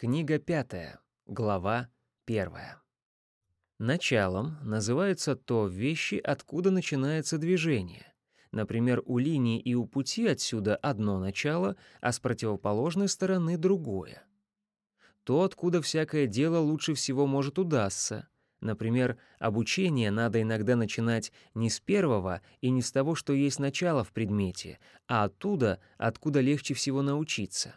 Книга пятая, глава первая. Началом называется то вещи, откуда начинается движение. Например, у линии и у пути отсюда одно начало, а с противоположной стороны другое. То, откуда всякое дело лучше всего может удастся. Например, обучение надо иногда начинать не с первого и не с того, что есть начало в предмете, а оттуда, откуда легче всего научиться.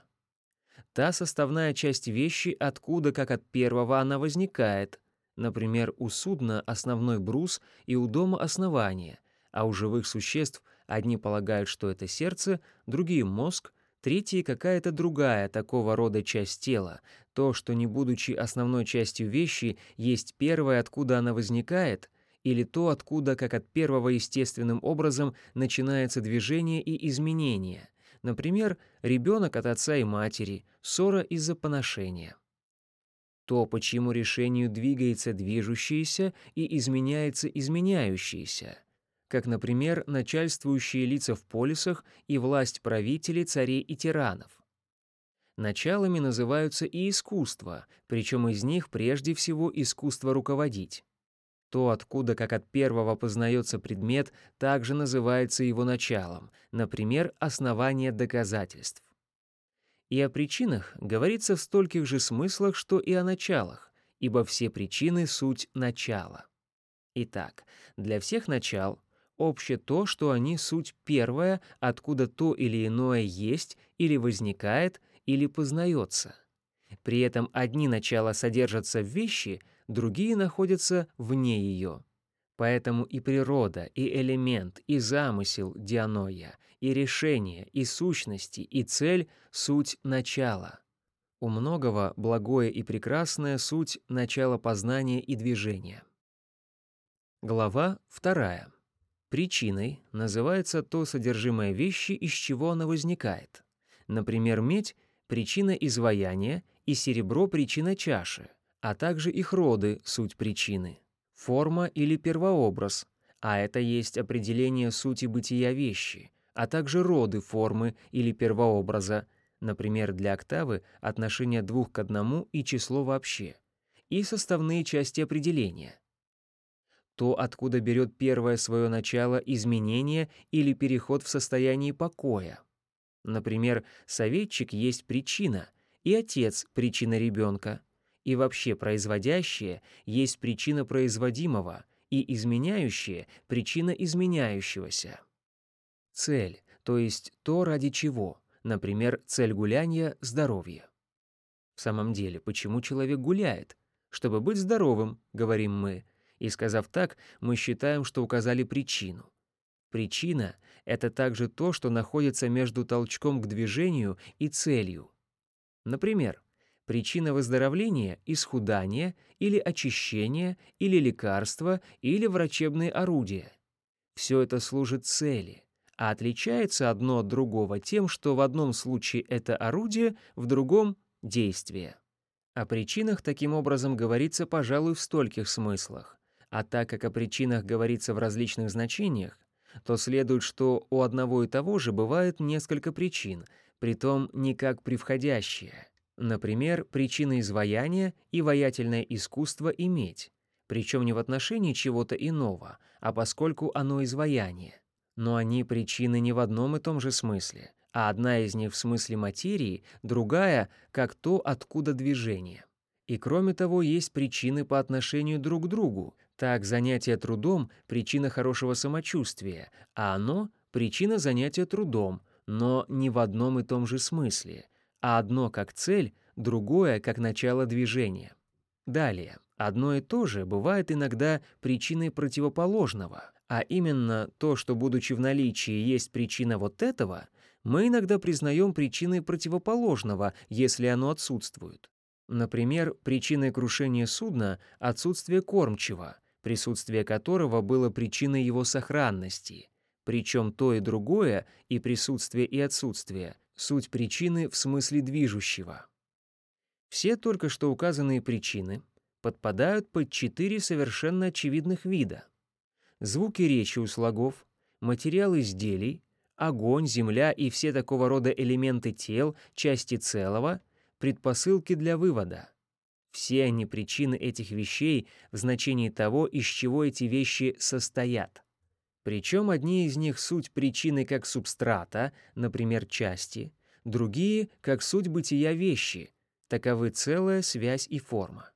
Та составная часть вещи, откуда, как от первого, она возникает. Например, у судна основной брус и у дома основание, а у живых существ одни полагают, что это сердце, другие — мозг, третьи — какая-то другая такого рода часть тела, то, что, не будучи основной частью вещи, есть первое, откуда она возникает, или то, откуда, как от первого естественным образом, начинается движение и изменение — Например, ребенок от отца и матери, ссора из-за поношения. То, по чьему решению двигается движущееся и изменяется изменяющееся, как, например, начальствующие лица в полисах и власть правителей, царей и тиранов. Началами называются и искусства, причем из них прежде всего искусство руководить. То, откуда как от первого познается предмет, также называется его началом, например, основание доказательств. И о причинах говорится в стольких же смыслах, что и о началах, ибо все причины — суть начала. Итак, для всех начал обще то, что они суть первое, откуда то или иное есть или возникает или познается. При этом одни начала содержатся в вещи, другие находятся вне ее. Поэтому и природа, и элемент, и замысел дианоя, и решение, и сущности, и цель — суть начала. У многого благое и прекрасное суть начала познания и движения. Глава вторая. Причиной называется то содержимое вещи, из чего она возникает. Например, медь — причина изваяния и серебро — причина чаши — а также их роды — суть причины, форма или первообраз, а это есть определение сути бытия вещи, а также роды формы или первообраза, например, для октавы отношение двух к одному и число вообще, и составные части определения. То, откуда берет первое свое начало изменение или переход в состояние покоя. Например, советчик есть причина, и отец — причина ребенка — и вообще производящее есть причина производимого, и изменяющее — причина изменяющегося. Цель, то есть то, ради чего, например, цель гуляния — здоровье. В самом деле, почему человек гуляет? Чтобы быть здоровым, говорим мы, и сказав так, мы считаем, что указали причину. Причина — это также то, что находится между толчком к движению и целью. Например, Причина выздоровления – исхудание или очищение, или лекарство, или врачебные орудия. Все это служит цели, а отличается одно от другого тем, что в одном случае это орудие, в другом – действие. О причинах таким образом говорится, пожалуй, в стольких смыслах. А так как о причинах говорится в различных значениях, то следует, что у одного и того же бывает несколько причин, притом не как превходящие – Например, причина изваяния и ваятельное искусство иметь, причем не в отношении чего-то иного, а поскольку оно изваяние. Но они причины не в одном и том же смысле, а одна из них в смысле материи, другая — как то, откуда движение. И кроме того, есть причины по отношению друг к другу. Так, занятие трудом — причина хорошего самочувствия, а оно — причина занятия трудом, но не в одном и том же смысле а одно как цель, другое как начало движения. Далее, одно и то же бывает иногда причиной противоположного, а именно то, что, будучи в наличии, есть причина вот этого, мы иногда признаем причиной противоположного, если оно отсутствует. Например, причиной крушения судна — отсутствие кормчего, присутствие которого было причиной его сохранности. Причем то и другое, и присутствие, и отсутствие, суть причины в смысле движущего. Все только что указанные причины подпадают под четыре совершенно очевидных вида. Звуки речи у слогов, материал изделий, огонь, земля и все такого рода элементы тел, части целого, предпосылки для вывода. Все они причины этих вещей в значении того, из чего эти вещи состоят. Причем одни из них суть причины как субстрата, например, части, другие — как суть бытия вещи, таковы целая связь и форма.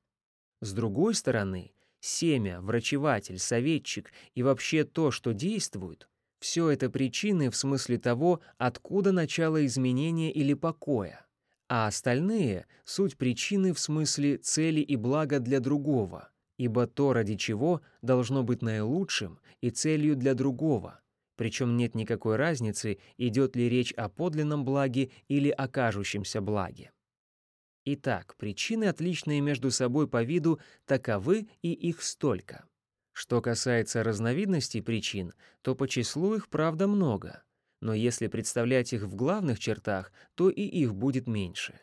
С другой стороны, семя, врачеватель, советчик и вообще то, что действует, все это причины в смысле того, откуда начало изменения или покоя, а остальные — суть причины в смысле цели и блага для другого, ибо то, ради чего, должно быть наилучшим и целью для другого, причем нет никакой разницы, идет ли речь о подлинном благе или о кажущемся благе. Итак, причины, отличные между собой по виду, таковы и их столько. Что касается разновидностей причин, то по числу их, правда, много. Но если представлять их в главных чертах, то и их будет меньше.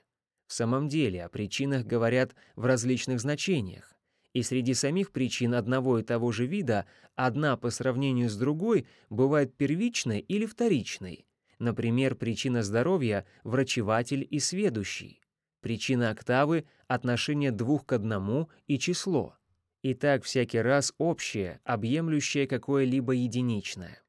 В самом деле о причинах говорят в различных значениях. И среди самих причин одного и того же вида одна по сравнению с другой бывает первичной или вторичной. Например, причина здоровья – врачеватель и сведущий. Причина октавы — отношение двух к одному и число. И так всякий раз общее, объемлющее какое-либо единичное.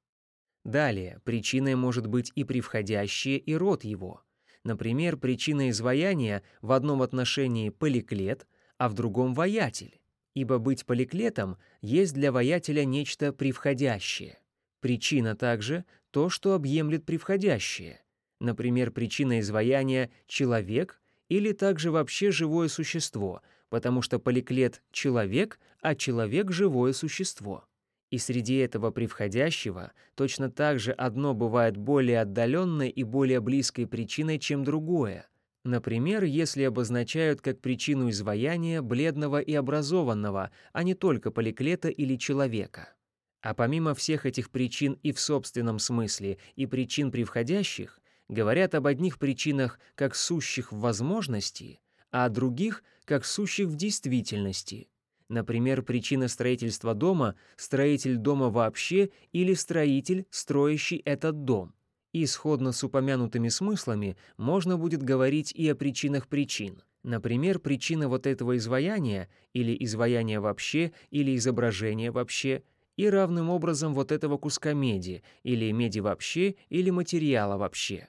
Далее, причиной может быть и превходящее, и род его. Например, причина изваяния в одном отношении поликлет, а в другом воятель. Ибо быть поликлетом есть для воятеля нечто превходящее. Причина также то, что объемлет превходящее. Например, причина изваяния — человек, или также вообще живое существо, потому что поликлет — человек, а человек — живое существо. И среди этого превходящего точно так же одно бывает более отдаленной и более близкой причиной, чем другое. Например, если обозначают как причину изваяния бледного и образованного, а не только поликлета или человека. А помимо всех этих причин и в собственном смысле, и причин превходящих, говорят об одних причинах как сущих в возможности, а о других как сущих в действительности. Например, причина строительства дома — строитель дома вообще или строитель, строящий этот дом. И сходно с упомянутыми смыслами можно будет говорить и о причинах причин. Например, причина вот этого изваяния, или изваяния вообще, или изображения вообще, и равным образом вот этого куска меди, или меди вообще, или материала вообще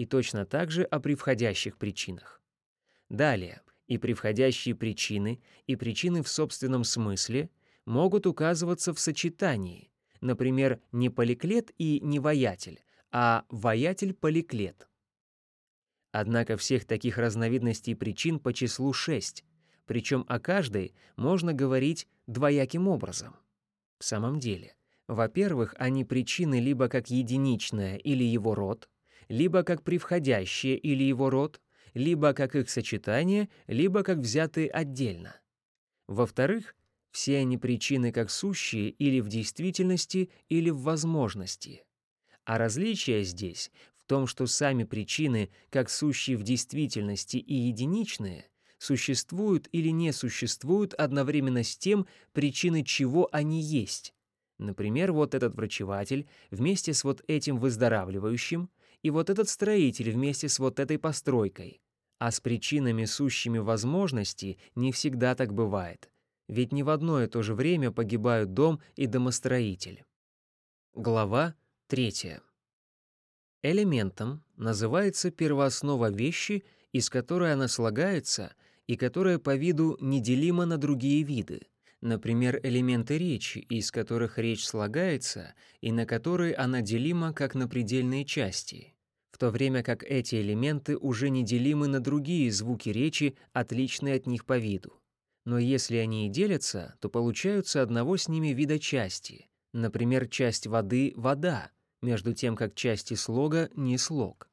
и точно так же о превходящих причинах. Далее, и превходящие причины, и причины в собственном смысле могут указываться в сочетании, например, не поликлет и не воятель, а воятель-поликлет. Однако всех таких разновидностей причин по числу шесть, причем о каждой можно говорить двояким образом. В самом деле, во-первых, они причины либо как единичное или его род, либо как превходящее или его род, либо как их сочетание, либо как взятые отдельно. Во-вторых, все они причины как сущие или в действительности, или в возможности. А различие здесь в том, что сами причины, как сущие в действительности и единичные, существуют или не существуют одновременно с тем, причины чего они есть. Например, вот этот врачеватель вместе с вот этим выздоравливающим и вот этот строитель вместе с вот этой постройкой. А с причинами, сущими возможности, не всегда так бывает. Ведь не в одно и то же время погибают дом и домостроитель. Глава 3. Элементом называется первооснова вещи, из которой она слагается и которая по виду неделима на другие виды, например, элементы речи, из которых речь слагается и на которые она делима как на предельные части, в то время как эти элементы уже не делимы на другие звуки речи, отличные от них по виду. Но если они и делятся, то получаются одного с ними вида части, например, часть воды — вода, между тем как части слога — не слог.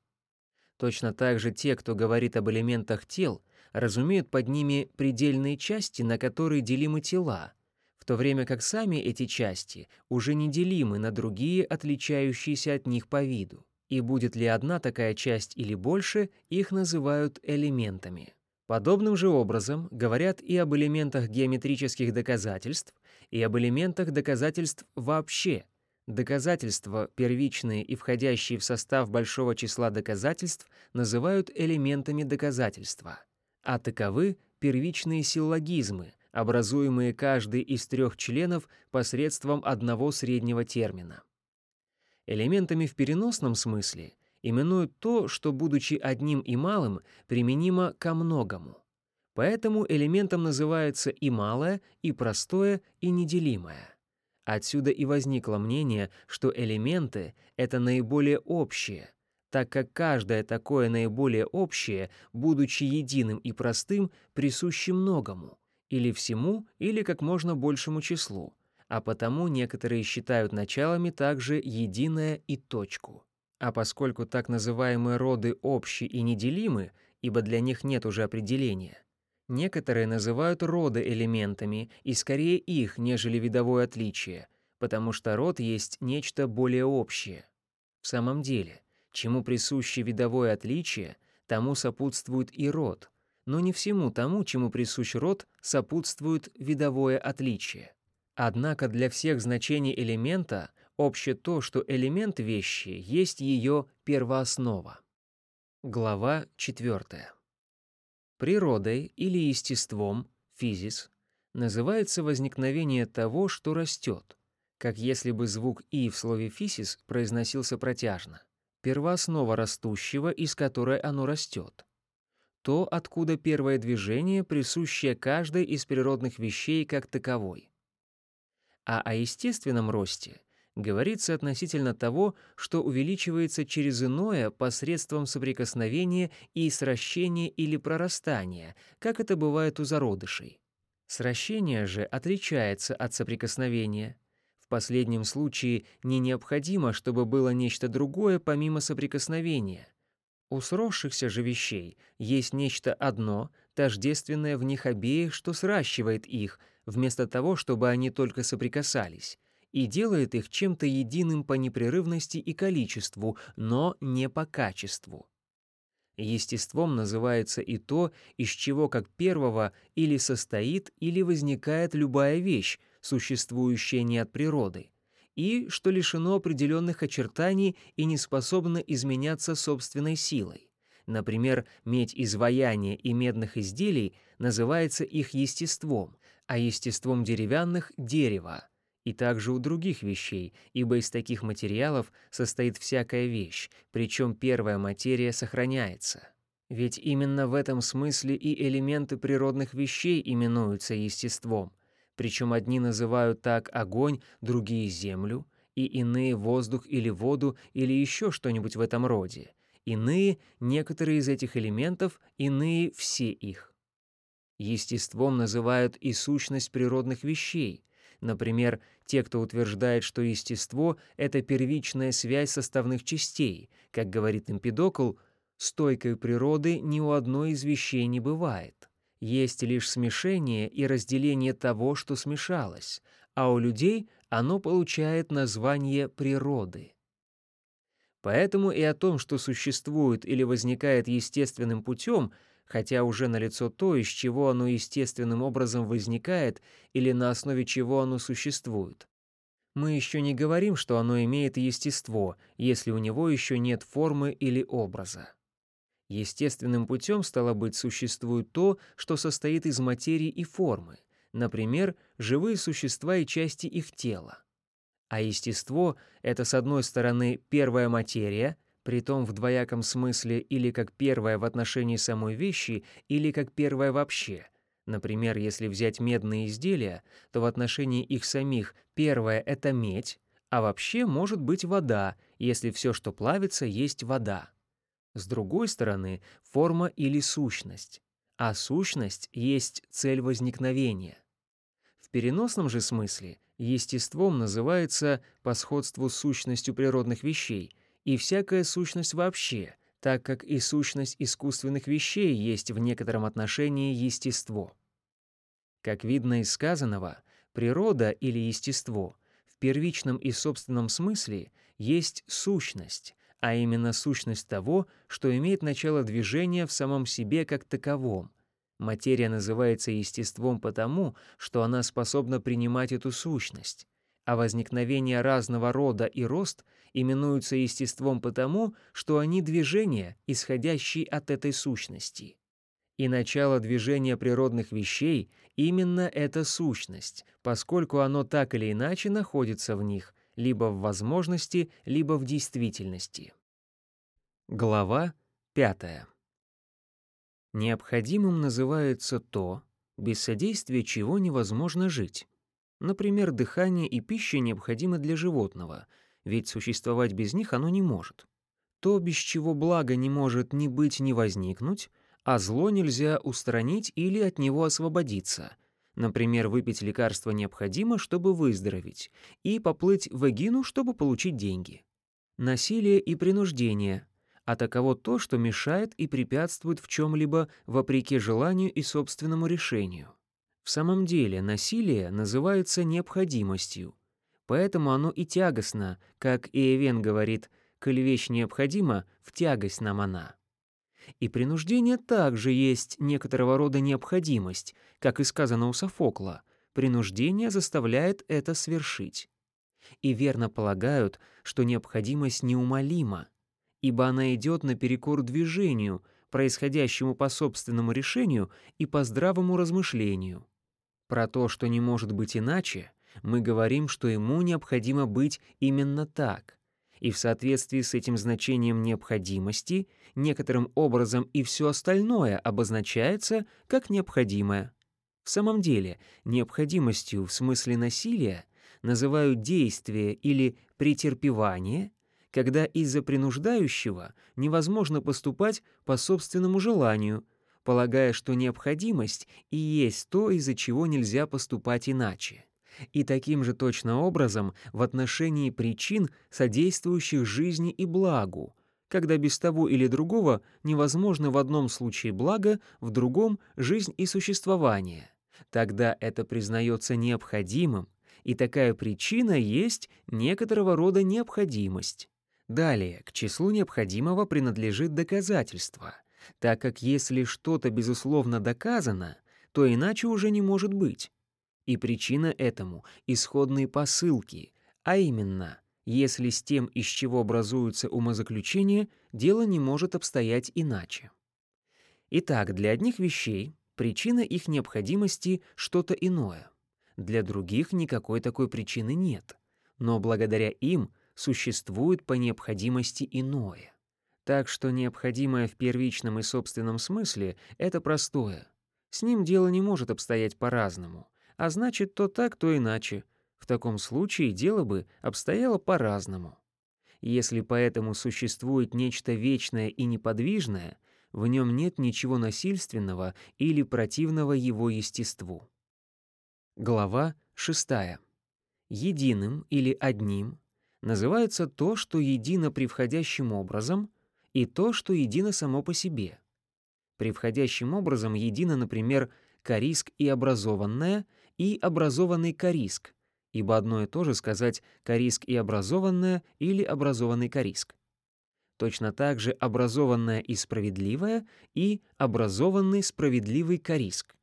Точно так же те, кто говорит об элементах тел, разумеют под ними предельные части, на которые делимы тела, в то время как сами эти части уже не делимы на другие, отличающиеся от них по виду. И будет ли одна такая часть или больше, их называют элементами. Подобным же образом говорят и об элементах геометрических доказательств, и об элементах доказательств вообще, Доказательства, первичные и входящие в состав большого числа доказательств, называют элементами доказательства, а таковы первичные силлогизмы, образуемые каждый из трех членов посредством одного среднего термина. Элементами в переносном смысле именуют то, что, будучи одним и малым, применимо ко многому. Поэтому элементом называется и малое, и простое, и неделимое. Отсюда и возникло мнение, что элементы — это наиболее общие, так как каждое такое наиболее общее, будучи единым и простым, присуще многому, или всему, или как можно большему числу, а потому некоторые считают началами также единое и точку. А поскольку так называемые роды общие и неделимы, ибо для них нет уже определения, Некоторые называют роды элементами, и скорее их, нежели видовое отличие, потому что род есть нечто более общее. В самом деле, чему присуще видовое отличие, тому сопутствует и род, но не всему тому, чему присущ род, сопутствует видовое отличие. Однако для всех значений элемента обще то, что элемент вещи есть ее первооснова. Глава четвертая. Природой или естеством, физис, называется возникновение того, что растет, как если бы звук «и» в слове «фисис» произносился протяжно, первооснова растущего, из которой оно растет. То, откуда первое движение, присущее каждой из природных вещей как таковой. А о естественном росте говорится относительно того, что увеличивается через иное посредством соприкосновения и сращения или прорастания, как это бывает у зародышей. Сращение же отличается от соприкосновения. В последнем случае не необходимо, чтобы было нечто другое помимо соприкосновения. У сросшихся же вещей есть нечто одно, тождественное в них обеих, что сращивает их, вместо того, чтобы они только соприкасались и делает их чем-то единым по непрерывности и количеству, но не по качеству. Естеством называется и то, из чего как первого или состоит, или возникает любая вещь, существующая не от природы, и что лишено определенных очертаний и не способно изменяться собственной силой. Например, медь изваяния и медных изделий называется их естеством, а естеством деревянных — дерево и также у других вещей, ибо из таких материалов состоит всякая вещь, причем первая материя сохраняется. Ведь именно в этом смысле и элементы природных вещей именуются естеством, причем одни называют так огонь, другие — землю, и иные — воздух или воду или еще что-нибудь в этом роде. Иные — некоторые из этих элементов, иные — все их. Естеством называют и сущность природных вещей, Например, те, кто утверждает, что естество — это первичная связь составных частей, как говорит Эмпидокл, стойкой природы ни у одной из вещей не бывает. Есть лишь смешение и разделение того, что смешалось, а у людей оно получает название природы. Поэтому и о том, что существует или возникает естественным путем, хотя уже налицо то, из чего оно естественным образом возникает или на основе чего оно существует. Мы еще не говорим, что оно имеет естество, если у него еще нет формы или образа. Естественным путем, стало быть, существует то, что состоит из материи и формы, например, живые существа и части их тела. А естество — это, с одной стороны, первая материя — притом в двояком смысле или как первое в отношении самой вещи, или как первое вообще. Например, если взять медные изделия, то в отношении их самих первое — это медь, а вообще может быть вода, если все, что плавится, есть вода. С другой стороны, форма или сущность. А сущность есть цель возникновения. В переносном же смысле естеством называется по сходству с сущностью природных вещей — и всякая сущность вообще, так как и сущность искусственных вещей есть в некотором отношении естество. Как видно из сказанного, природа или естество в первичном и собственном смысле есть сущность, а именно сущность того, что имеет начало движения в самом себе как таковом. Материя называется естеством потому, что она способна принимать эту сущность, а возникновение разного рода и рост именуются естеством потому, что они движения, исходящие от этой сущности. И начало движения природных вещей — именно эта сущность, поскольку оно так или иначе находится в них, либо в возможности, либо в действительности. Глава 5. Необходимым называется то, без содействия чего невозможно жить. Например, дыхание и пища необходимы для животного, ведь существовать без них оно не может. То, без чего благо не может ни быть, ни возникнуть, а зло нельзя устранить или от него освободиться. Например, выпить лекарство необходимо, чтобы выздороветь, и поплыть в Эгину, чтобы получить деньги. Насилие и принуждение, а таково то, что мешает и препятствует в чем-либо вопреки желанию и собственному решению. В самом деле насилие называется необходимостью, поэтому оно и тягостно, как Иовен говорит, «Коль вещь необходима, в тягость нам она». И принуждение также есть некоторого рода необходимость, как и сказано у Софокла. Принуждение заставляет это свершить. И верно полагают, что необходимость неумолима, ибо она идет наперекор движению, происходящему по собственному решению и по здравому размышлению. Про то, что не может быть иначе, мы говорим, что ему необходимо быть именно так. И в соответствии с этим значением необходимости некоторым образом и все остальное обозначается как необходимое. В самом деле, необходимостью в смысле насилия называют действие или претерпевание, когда из-за принуждающего невозможно поступать по собственному желанию – полагая, что необходимость и есть то, из-за чего нельзя поступать иначе. И таким же точно образом в отношении причин, содействующих жизни и благу, когда без того или другого невозможно в одном случае благо, в другом — жизнь и существование. Тогда это признается необходимым, и такая причина есть некоторого рода необходимость. Далее, к числу необходимого принадлежит доказательство — так как если что-то безусловно доказано, то иначе уже не может быть. И причина этому — исходные посылки, а именно, если с тем, из чего образуются умозаключения, дело не может обстоять иначе. Итак, для одних вещей причина их необходимости — что-то иное. Для других никакой такой причины нет, но благодаря им существует по необходимости иное. Так что необходимое в первичном и собственном смысле — это простое. С ним дело не может обстоять по-разному, а значит, то так, то иначе. В таком случае дело бы обстояло по-разному. Если поэтому существует нечто вечное и неподвижное, в нем нет ничего насильственного или противного его естеству. Глава 6. Единым или одним называется то, что едино превходящим образом — и то, что едино само по себе. Превходящим образом едино, например, кориск и образованное, и образованный кориск, ибо одно и то же сказать кориск и образованное или образованный кориск. Точно так же образованное и справедливое и образованный справедливый кориск.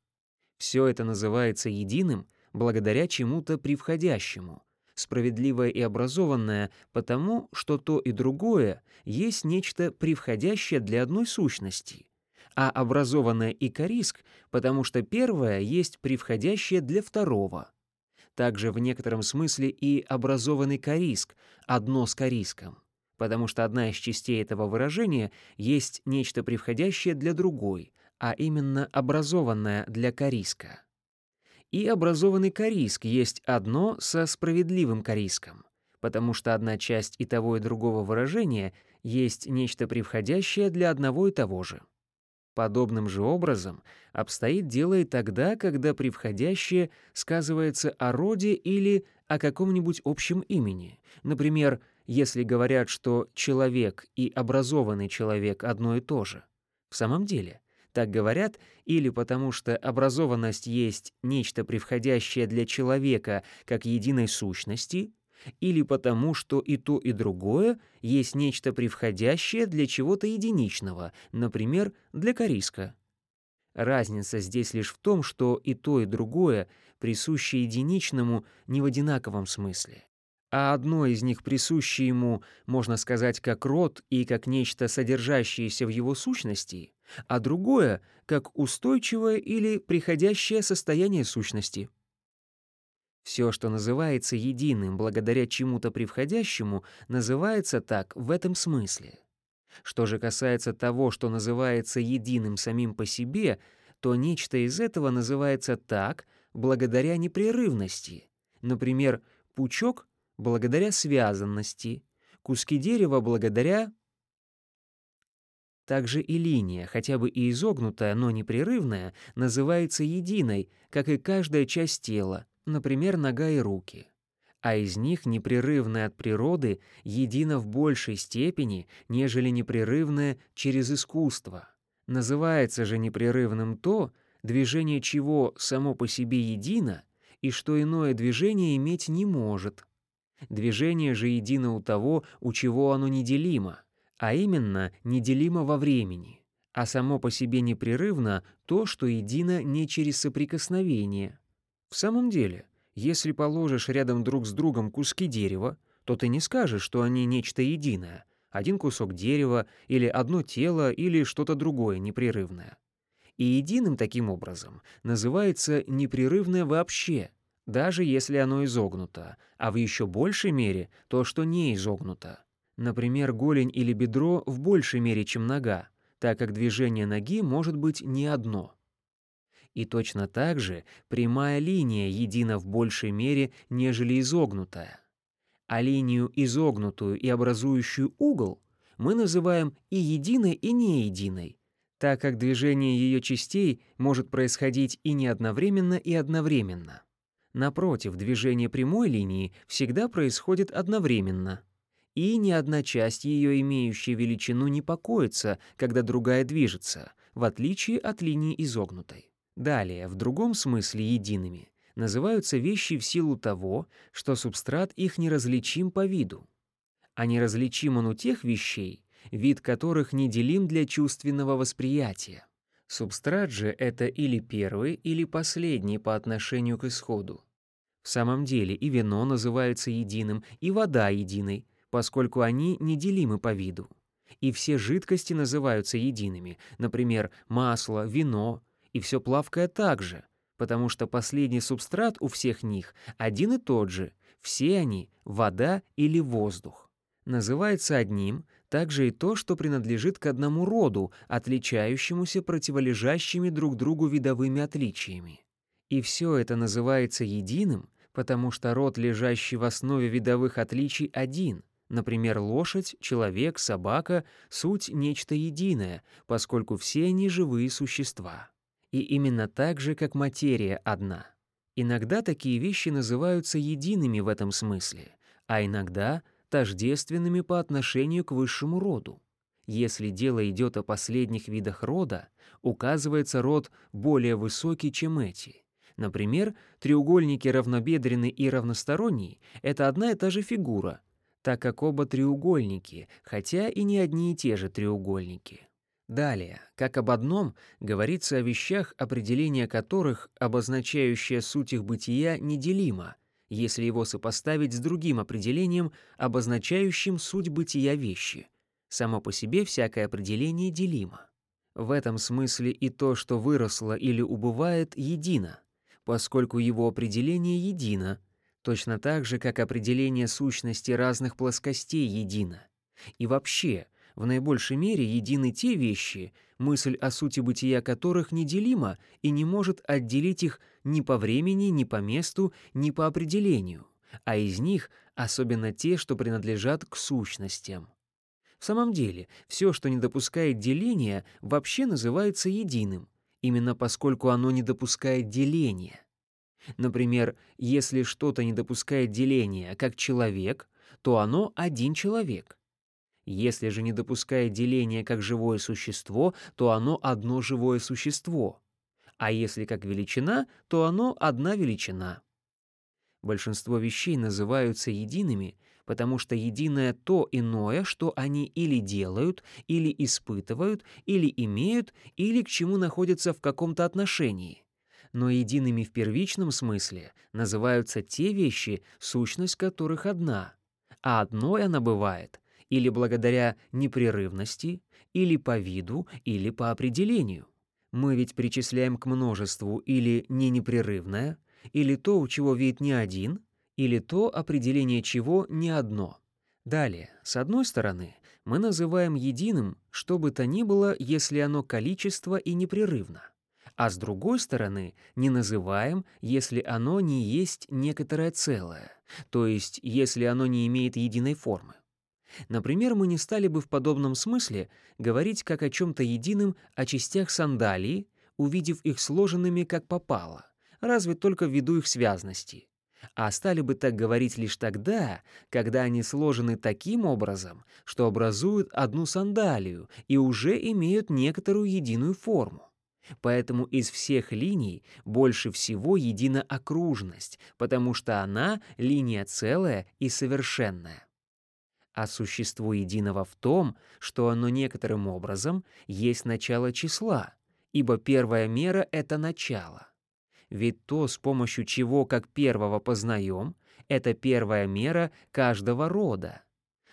Все это называется единым благодаря чему-то превходящему — справедливое и образованное, потому что то и другое есть нечто превходящее для одной сущности, а образованное и кориск, потому что первое есть превходящее для второго. Также в некотором смысле и образованный кориск одно с кориском, потому что одна из частей этого выражения есть нечто превходящее для другой, а именно образованное для кориска и образованный кориск есть одно со справедливым кориском, потому что одна часть и того и другого выражения есть нечто превходящее для одного и того же. Подобным же образом обстоит дело и тогда, когда превходящее сказывается о роде или о каком-нибудь общем имени. Например, если говорят, что человек и образованный человек одно и то же. В самом деле, так говорят или потому что образованность есть нечто превходящее для человека как единой сущности, или потому что и то, и другое есть нечто превходящее для чего-то единичного, например, для кориска. Разница здесь лишь в том, что и то, и другое присуще единичному не в одинаковом смысле. А одно из них присуще ему, можно сказать, как род и как нечто, содержащееся в его сущности, а другое — как устойчивое или приходящее состояние сущности. Все, что называется единым благодаря чему-то превходящему, называется так в этом смысле. Что же касается того, что называется единым самим по себе, то нечто из этого называется так благодаря непрерывности. Например, пучок — благодаря связанности, куски дерева — благодаря... Также и линия, хотя бы и изогнутая, но непрерывная, называется единой, как и каждая часть тела, например, нога и руки а из них непрерывное от природы едино в большей степени, нежели непрерывное через искусство. Называется же непрерывным то, движение чего само по себе едино, и что иное движение иметь не может. Движение же едино у того, у чего оно неделимо, а именно неделимо во времени, а само по себе непрерывно то, что едино не через соприкосновение. В самом деле — если положишь рядом друг с другом куски дерева, то ты не скажешь, что они нечто единое, один кусок дерева или одно тело или что-то другое непрерывное. И единым таким образом называется непрерывное вообще, даже если оно изогнуто, а в еще большей мере то, что не изогнуто. Например, голень или бедро в большей мере, чем нога, так как движение ноги может быть не одно — и точно так же прямая линия едина в большей мере, нежели изогнутая. А линию изогнутую и образующую угол мы называем и единой, и не единой, так как движение ее частей может происходить и не одновременно, и одновременно. Напротив, движение прямой линии всегда происходит одновременно. И ни одна часть ее, имеющая величину, не покоится, когда другая движется, в отличие от линии изогнутой. Далее, в другом смысле едиными называются вещи в силу того, что субстрат их неразличим по виду. А неразличим он у тех вещей, вид которых неделим для чувственного восприятия. Субстрат же — это или первый, или последний по отношению к исходу. В самом деле и вино называется единым, и вода единой, поскольку они неделимы по виду. И все жидкости называются едиными, например, масло, вино — и все плавкое также, потому что последний субстрат у всех них один и тот же, все они — вода или воздух. Называется одним также и то, что принадлежит к одному роду, отличающемуся противолежащими друг другу видовыми отличиями. И все это называется единым, потому что род, лежащий в основе видовых отличий, один — Например, лошадь, человек, собака — суть нечто единое, поскольку все они живые существа и именно так же, как материя одна. Иногда такие вещи называются едиными в этом смысле, а иногда тождественными по отношению к высшему роду. Если дело идет о последних видах рода, указывается род более высокий, чем эти. Например, треугольники равнобедренный и равносторонний — это одна и та же фигура, так как оба треугольники, хотя и не одни и те же треугольники. Далее, как об одном, говорится о вещах, определение которых, обозначающее суть их бытия, неделимо, если его сопоставить с другим определением, обозначающим суть бытия вещи. Само по себе всякое определение делимо. В этом смысле и то, что выросло или убывает, едино, поскольку его определение едино, точно так же, как определение сущности разных плоскостей едино. И вообще, в наибольшей мере едины те вещи, мысль о сути бытия которых неделима и не может отделить их ни по времени, ни по месту, ни по определению, а из них особенно те, что принадлежат к сущностям. В самом деле, все, что не допускает деления, вообще называется единым, именно поскольку оно не допускает деления. Например, если что-то не допускает деления, как человек, то оно один человек — если же не допускает деления как живое существо, то оно одно живое существо. А если как величина, то оно одна величина. Большинство вещей называются едиными, потому что единое то иное, что они или делают, или испытывают, или имеют, или к чему находятся в каком-то отношении. Но едиными в первичном смысле называются те вещи, сущность которых одна, а одной она бывает или благодаря непрерывности, или по виду, или по определению. Мы ведь причисляем к множеству или не непрерывное, или то, у чего вид не один, или то, определение чего не одно. Далее, с одной стороны, мы называем единым что бы то ни было, если оно количество и непрерывно, а с другой стороны, не называем, если оно не есть некоторое целое, то есть если оно не имеет единой формы. Например, мы не стали бы в подобном смысле говорить как о чем-то едином о частях сандалии, увидев их сложенными как попало, разве только ввиду их связности. А стали бы так говорить лишь тогда, когда они сложены таким образом, что образуют одну сандалию и уже имеют некоторую единую форму. Поэтому из всех линий больше всего едина окружность, потому что она — линия целая и совершенная а существо единого в том, что оно некоторым образом есть начало числа, ибо первая мера — это начало. Ведь то, с помощью чего как первого познаем, это первая мера каждого рода.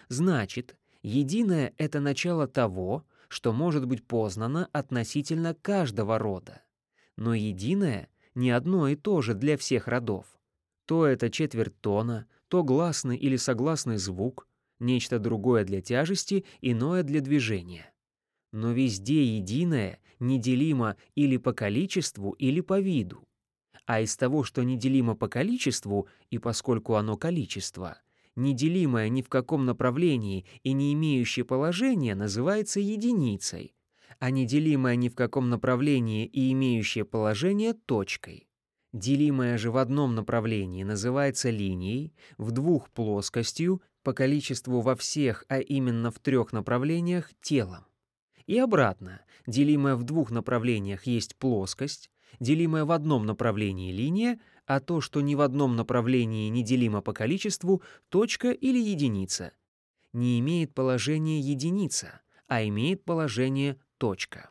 Значит, единое — это начало того, что может быть познано относительно каждого рода. Но единое — не одно и то же для всех родов. То это четверть тона, то гласный или согласный звук — нечто другое для тяжести, иное для движения. Но везде единое неделимо или по количеству, или по виду. А из того, что неделимо по количеству, и поскольку оно количество, неделимое ни в каком направлении и не имеющее положения называется единицей, а неделимое ни в каком направлении и имеющее положение — точкой. Делимое же в одном направлении называется линией, в двух — плоскостью, по количеству во всех, а именно в трех направлениях, телом. И обратно, делимое в двух направлениях есть плоскость, делимая в одном направлении линия, а то, что ни в одном направлении не делимо по количеству, точка или единица, не имеет положения единица, а имеет положение точка.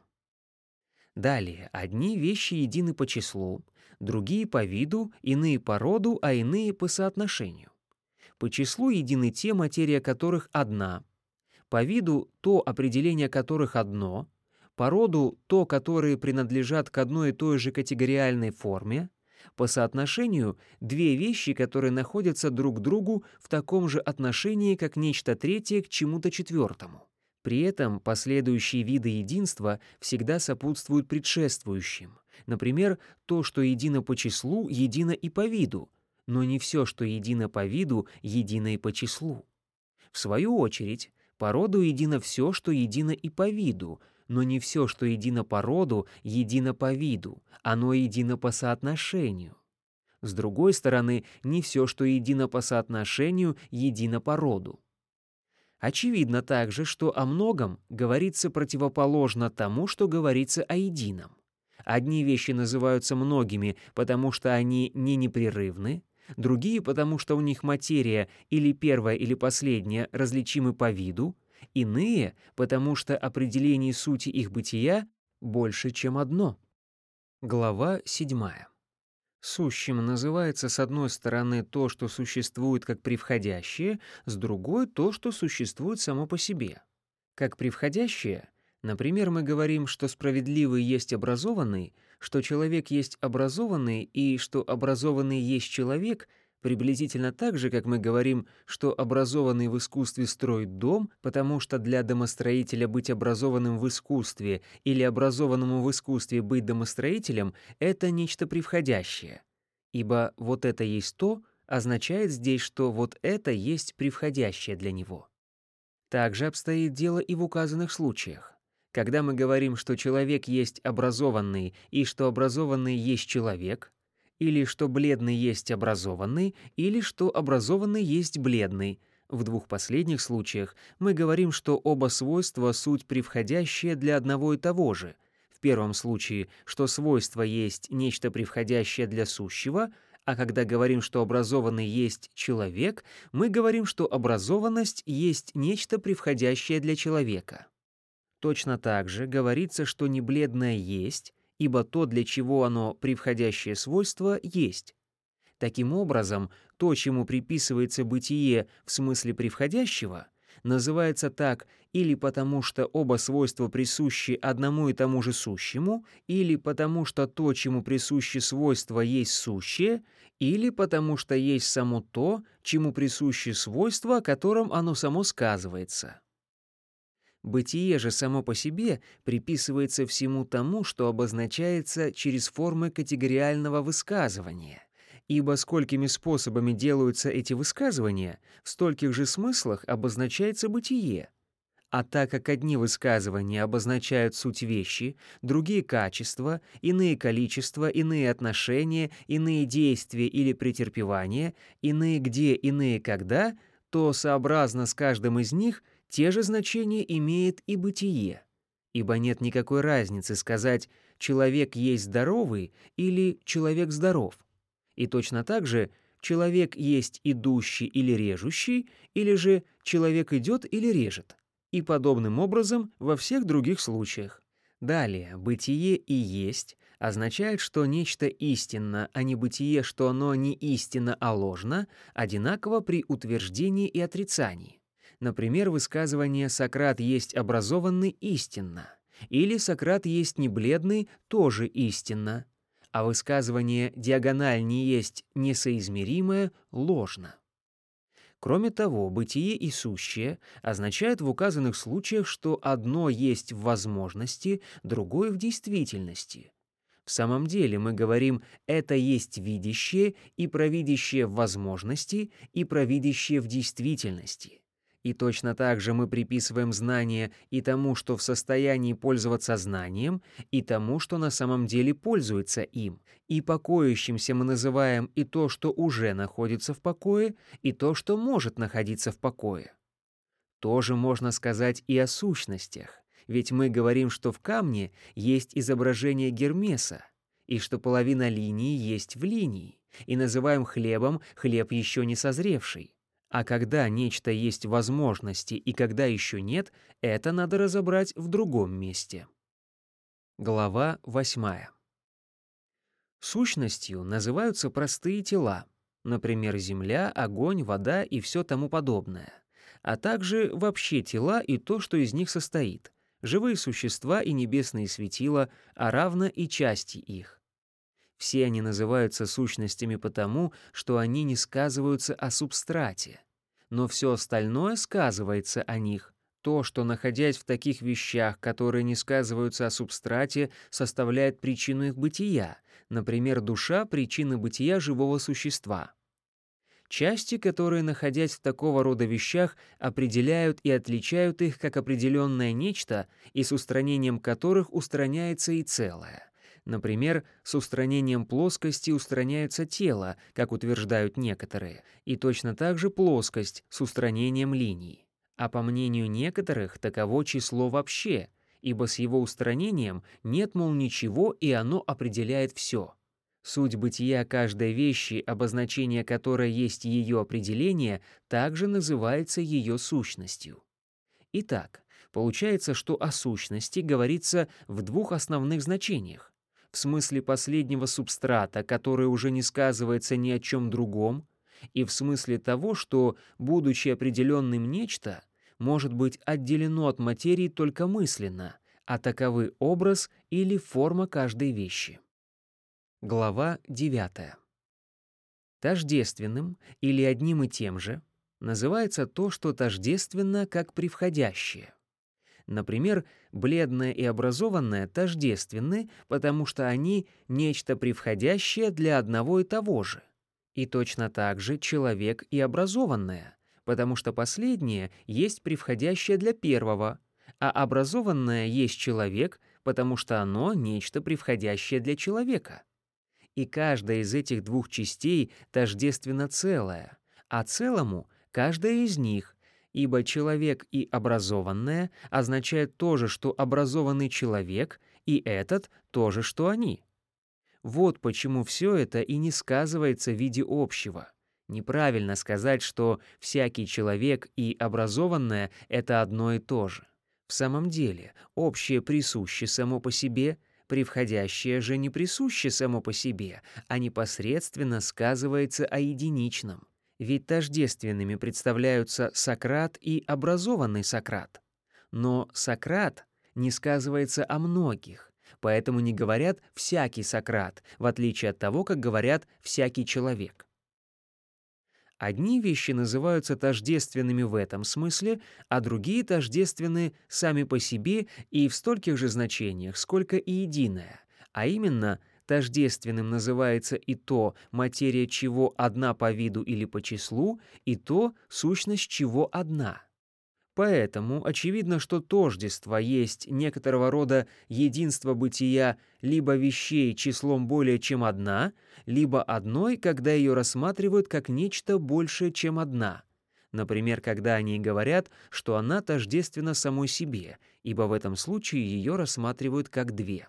Далее, одни вещи едины по числу, другие по виду, иные по роду, а иные по соотношению. По числу едины те, материя которых одна, по виду то, определение которых одно, по роду то, которые принадлежат к одной и той же категориальной форме, по соотношению две вещи, которые находятся друг к другу в таком же отношении, как нечто третье к чему-то четвертому. При этом последующие виды единства всегда сопутствуют предшествующим. Например, то, что едино по числу, едино и по виду, но не все, что едино по виду, едино и по числу. В свою очередь, по роду едино все, что едино и по виду, но не все, что едино по роду, едино по виду, оно едино по соотношению. С другой стороны, не все, что едино по соотношению, едино по роду. Очевидно также, что о многом говорится противоположно тому, что говорится о едином. Одни вещи называются многими, потому что они не непрерывны, другие потому что у них материя или первая или последняя различимы по виду, иные потому что определение сути их бытия больше, чем одно. Глава 7. Сущим называется с одной стороны то, что существует как превходящее, с другой — то, что существует само по себе. Как превходящее, например, мы говорим, что справедливый есть образованный — что человек есть образованный и что образованный есть человек, приблизительно так же, как мы говорим, что образованный в искусстве строит дом, потому что для домостроителя быть образованным в искусстве или образованному в искусстве быть домостроителем — это нечто превходящее. Ибо вот это есть то, означает здесь, что вот это есть превходящее для него. Также обстоит дело и в указанных случаях. Когда мы говорим, что человек есть образованный и что образованный есть человек, или что бледный есть образованный, или что образованный есть бледный, в двух последних случаях мы говорим, что оба свойства — суть превходящие для одного и того же. В первом случае, что свойство есть нечто превходящее для сущего, А когда говорим, что образованный есть человек, мы говорим, что образованность есть нечто превходящее для человека. Точно так же говорится, что небледное есть, ибо то, для чего оно превходящее свойство, есть. Таким образом, то, чему приписывается бытие в смысле превходящего, называется так или потому, что оба свойства присущи одному и тому же сущему, или потому, что то, чему присущи свойства, есть сущее, или потому, что есть само то, чему присущи свойства, о котором оно само сказывается. Бытие же само по себе приписывается всему тому, что обозначается через формы категориального высказывания — ибо сколькими способами делаются эти высказывания, в стольких же смыслах обозначается бытие. А так как одни высказывания обозначают суть вещи, другие — качества, иные — количество, иные — отношения, иные — действия или претерпевания, иные — где, иные — когда, то сообразно с каждым из них те же значения имеет и бытие. Ибо нет никакой разницы сказать «человек есть здоровый» или «человек здоров», и точно так же человек есть идущий или режущий, или же человек идет или режет. И подобным образом во всех других случаях. Далее, бытие и есть означает, что нечто истинно, а не бытие, что оно не истинно, а ложно, одинаково при утверждении и отрицании. Например, высказывание «Сократ есть образованный истинно» или «Сократ есть небледный тоже истинно», а высказывание «диагональ не есть несоизмеримое» ложно. Кроме того, бытие и сущее означают в указанных случаях, что одно есть в возможности, другое в действительности. В самом деле мы говорим «это есть видящее» и провидящее в возможности и провидящее в действительности. И точно так же мы приписываем знание и тому, что в состоянии пользоваться знанием, и тому, что на самом деле пользуется им. И покоящимся мы называем и то, что уже находится в покое, и то, что может находиться в покое. Тоже можно сказать и о сущностях, ведь мы говорим, что в камне есть изображение Гермеса, и что половина линии есть в линии, и называем хлебом хлеб еще не созревший. А когда нечто есть возможности и когда еще нет, это надо разобрать в другом месте. Глава 8. Сущностью называются простые тела, например, земля, огонь, вода и все тому подобное, а также вообще тела и то, что из них состоит, живые существа и небесные светила, а равно и части их. Все они называются сущностями потому, что они не сказываются о субстрате. Но все остальное сказывается о них. То, что, находясь в таких вещах, которые не сказываются о субстрате, составляет причину их бытия, например, душа — причина бытия живого существа. Части, которые, находясь в такого рода вещах, определяют и отличают их как определенное нечто, и с устранением которых устраняется и целое. Например, с устранением плоскости устраняется тело, как утверждают некоторые, и точно так же плоскость с устранением линий. А по мнению некоторых, таково число вообще, ибо с его устранением нет, мол, ничего, и оно определяет все. Суть бытия каждой вещи, обозначение которой есть ее определение, также называется ее сущностью. Итак, получается, что о сущности говорится в двух основных значениях в смысле последнего субстрата, который уже не сказывается ни о чем другом, и в смысле того, что, будучи определенным нечто, может быть отделено от материи только мысленно, а таковы образ или форма каждой вещи. Глава 9. Тождественным или одним и тем же называется то, что тождественно как превходящее. Например, бледное и образованное тождественны, потому что они — нечто превходящее для одного и того же. И точно так же человек и образованное, потому что последнее есть превходящее для первого, а образованное есть человек, потому что оно — нечто превходящее для человека. И каждая из этих двух частей тождественно целая, а целому — каждая из них — ибо человек и образованное означает то же, что образованный человек, и этот то же, что они. Вот почему все это и не сказывается в виде общего. Неправильно сказать, что всякий человек и образованное — это одно и то же. В самом деле, общее присуще само по себе, превходящее же не присуще само по себе, а непосредственно сказывается о единичном. Ведь тождественными представляются Сократ и образованный Сократ. Но Сократ не сказывается о многих, поэтому не говорят «всякий Сократ», в отличие от того, как говорят «всякий человек». Одни вещи называются тождественными в этом смысле, а другие тождественны сами по себе и в стольких же значениях, сколько и единое, а именно тождественным называется и то, материя чего одна по виду или по числу, и то, сущность чего одна — Поэтому очевидно, что тождество есть некоторого рода единство бытия либо вещей числом более чем одна, либо одной, когда ее рассматривают как нечто большее, чем одна. Например, когда они говорят, что она тождественна самой себе, ибо в этом случае ее рассматривают как две.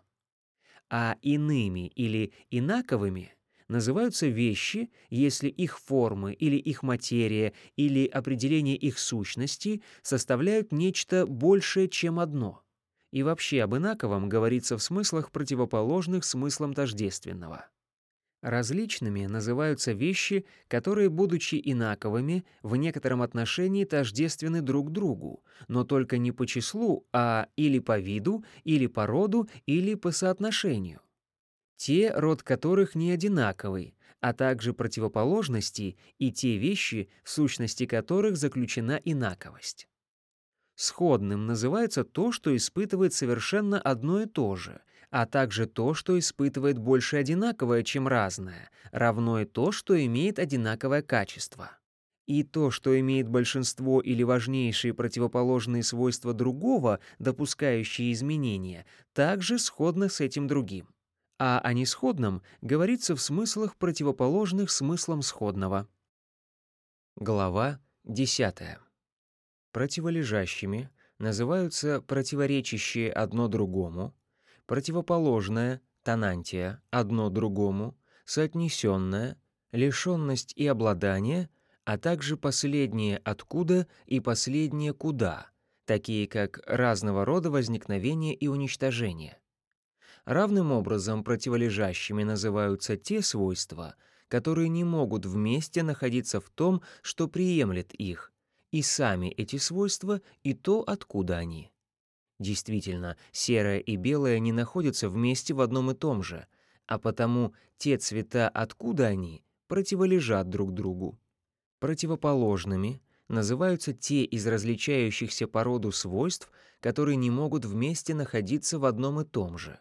А иными или инаковыми — называются вещи, если их формы или их материя или определение их сущности составляют нечто большее, чем одно. И вообще об инаковом говорится в смыслах противоположных смыслам тождественного. Различными называются вещи, которые, будучи инаковыми, в некотором отношении тождественны друг другу, но только не по числу, а или по виду, или по роду, или по соотношению те, род которых не одинаковый, а также противоположности и те вещи, в сущности которых заключена инаковость. Сходным называется то, что испытывает совершенно одно и то же, а также то, что испытывает больше одинаковое, чем разное, равно и то, что имеет одинаковое качество. И то, что имеет большинство или важнейшие противоположные свойства другого, допускающие изменения, также сходно с этим другим а о несходном говорится в смыслах, противоположных смыслам сходного. Глава 10. Противолежащими называются противоречащие одно другому, противоположное, тонантия, одно другому, соотнесенное, лишенность и обладание, а также последнее откуда и последнее куда, такие как разного рода возникновение и уничтожение. Равным образом противолежащими называются те свойства, которые не могут вместе находиться в том, что приемлет их, и сами эти свойства, и то, откуда они. Действительно, серое и белое не находятся вместе в одном и том же, а потому те цвета, откуда они, противолежат друг другу. Противоположными называются те из различающихся по роду свойств, которые не могут вместе находиться в одном и том же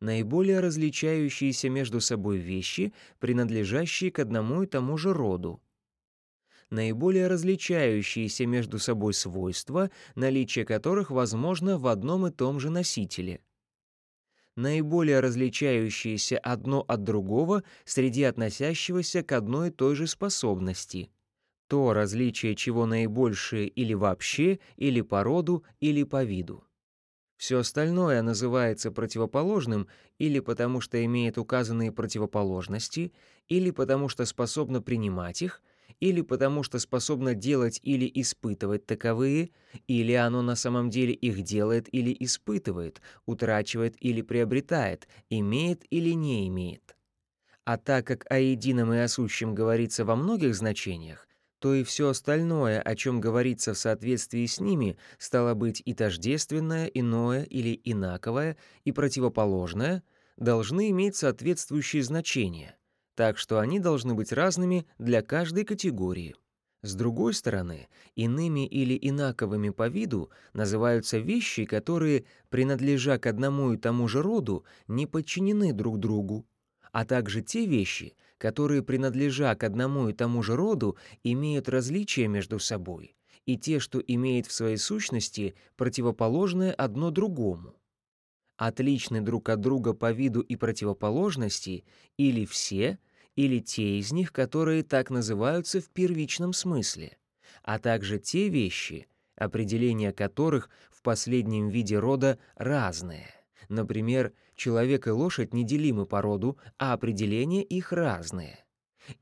наиболее различающиеся между собой вещи, принадлежащие к одному и тому же роду. Наиболее различающиеся между собой свойства, наличие которых возможно в одном и том же носителе. Наиболее различающиеся одно от другого среди относящегося к одной и той же способности. То различие, чего наибольшее или вообще, или по роду, или по виду. Все остальное называется противоположным или потому что имеет указанные противоположности, или потому что способно принимать их, или потому что способно делать или испытывать таковые, или оно на самом деле их делает или испытывает, утрачивает или приобретает, имеет или не имеет. А так как о едином и о сущем говорится во многих значениях, то и все остальное, о чем говорится в соответствии с ними, стало быть и тождественное, иное или инаковое, и противоположное, должны иметь соответствующие значения, так что они должны быть разными для каждой категории. С другой стороны, иными или инаковыми по виду называются вещи, которые, принадлежа к одному и тому же роду, не подчинены друг другу, а также те вещи, которые, принадлежа к одному и тому же роду, имеют различия между собой, и те, что имеют в своей сущности противоположное одно другому. Отличны друг от друга по виду и противоположности или все, или те из них, которые так называются в первичном смысле, а также те вещи, определения которых в последнем виде рода разные — Например, человек и лошадь неделимы по роду, а определения их разные.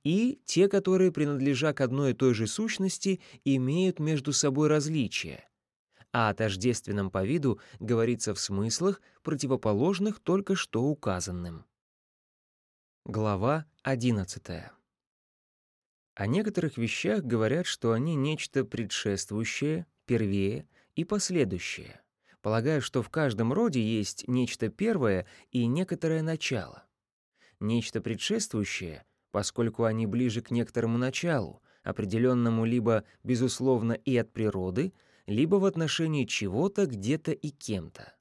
И те, которые, принадлежа к одной и той же сущности, имеют между собой различия. А о тождественном по виду говорится в смыслах, противоположных только что указанным. Глава 11. О некоторых вещах говорят, что они нечто предшествующее, первее и последующее, полагая, что в каждом роде есть нечто первое и некоторое начало. Нечто предшествующее, поскольку они ближе к некоторому началу, определенному либо, безусловно, и от природы, либо в отношении чего-то, где-то и кем-то.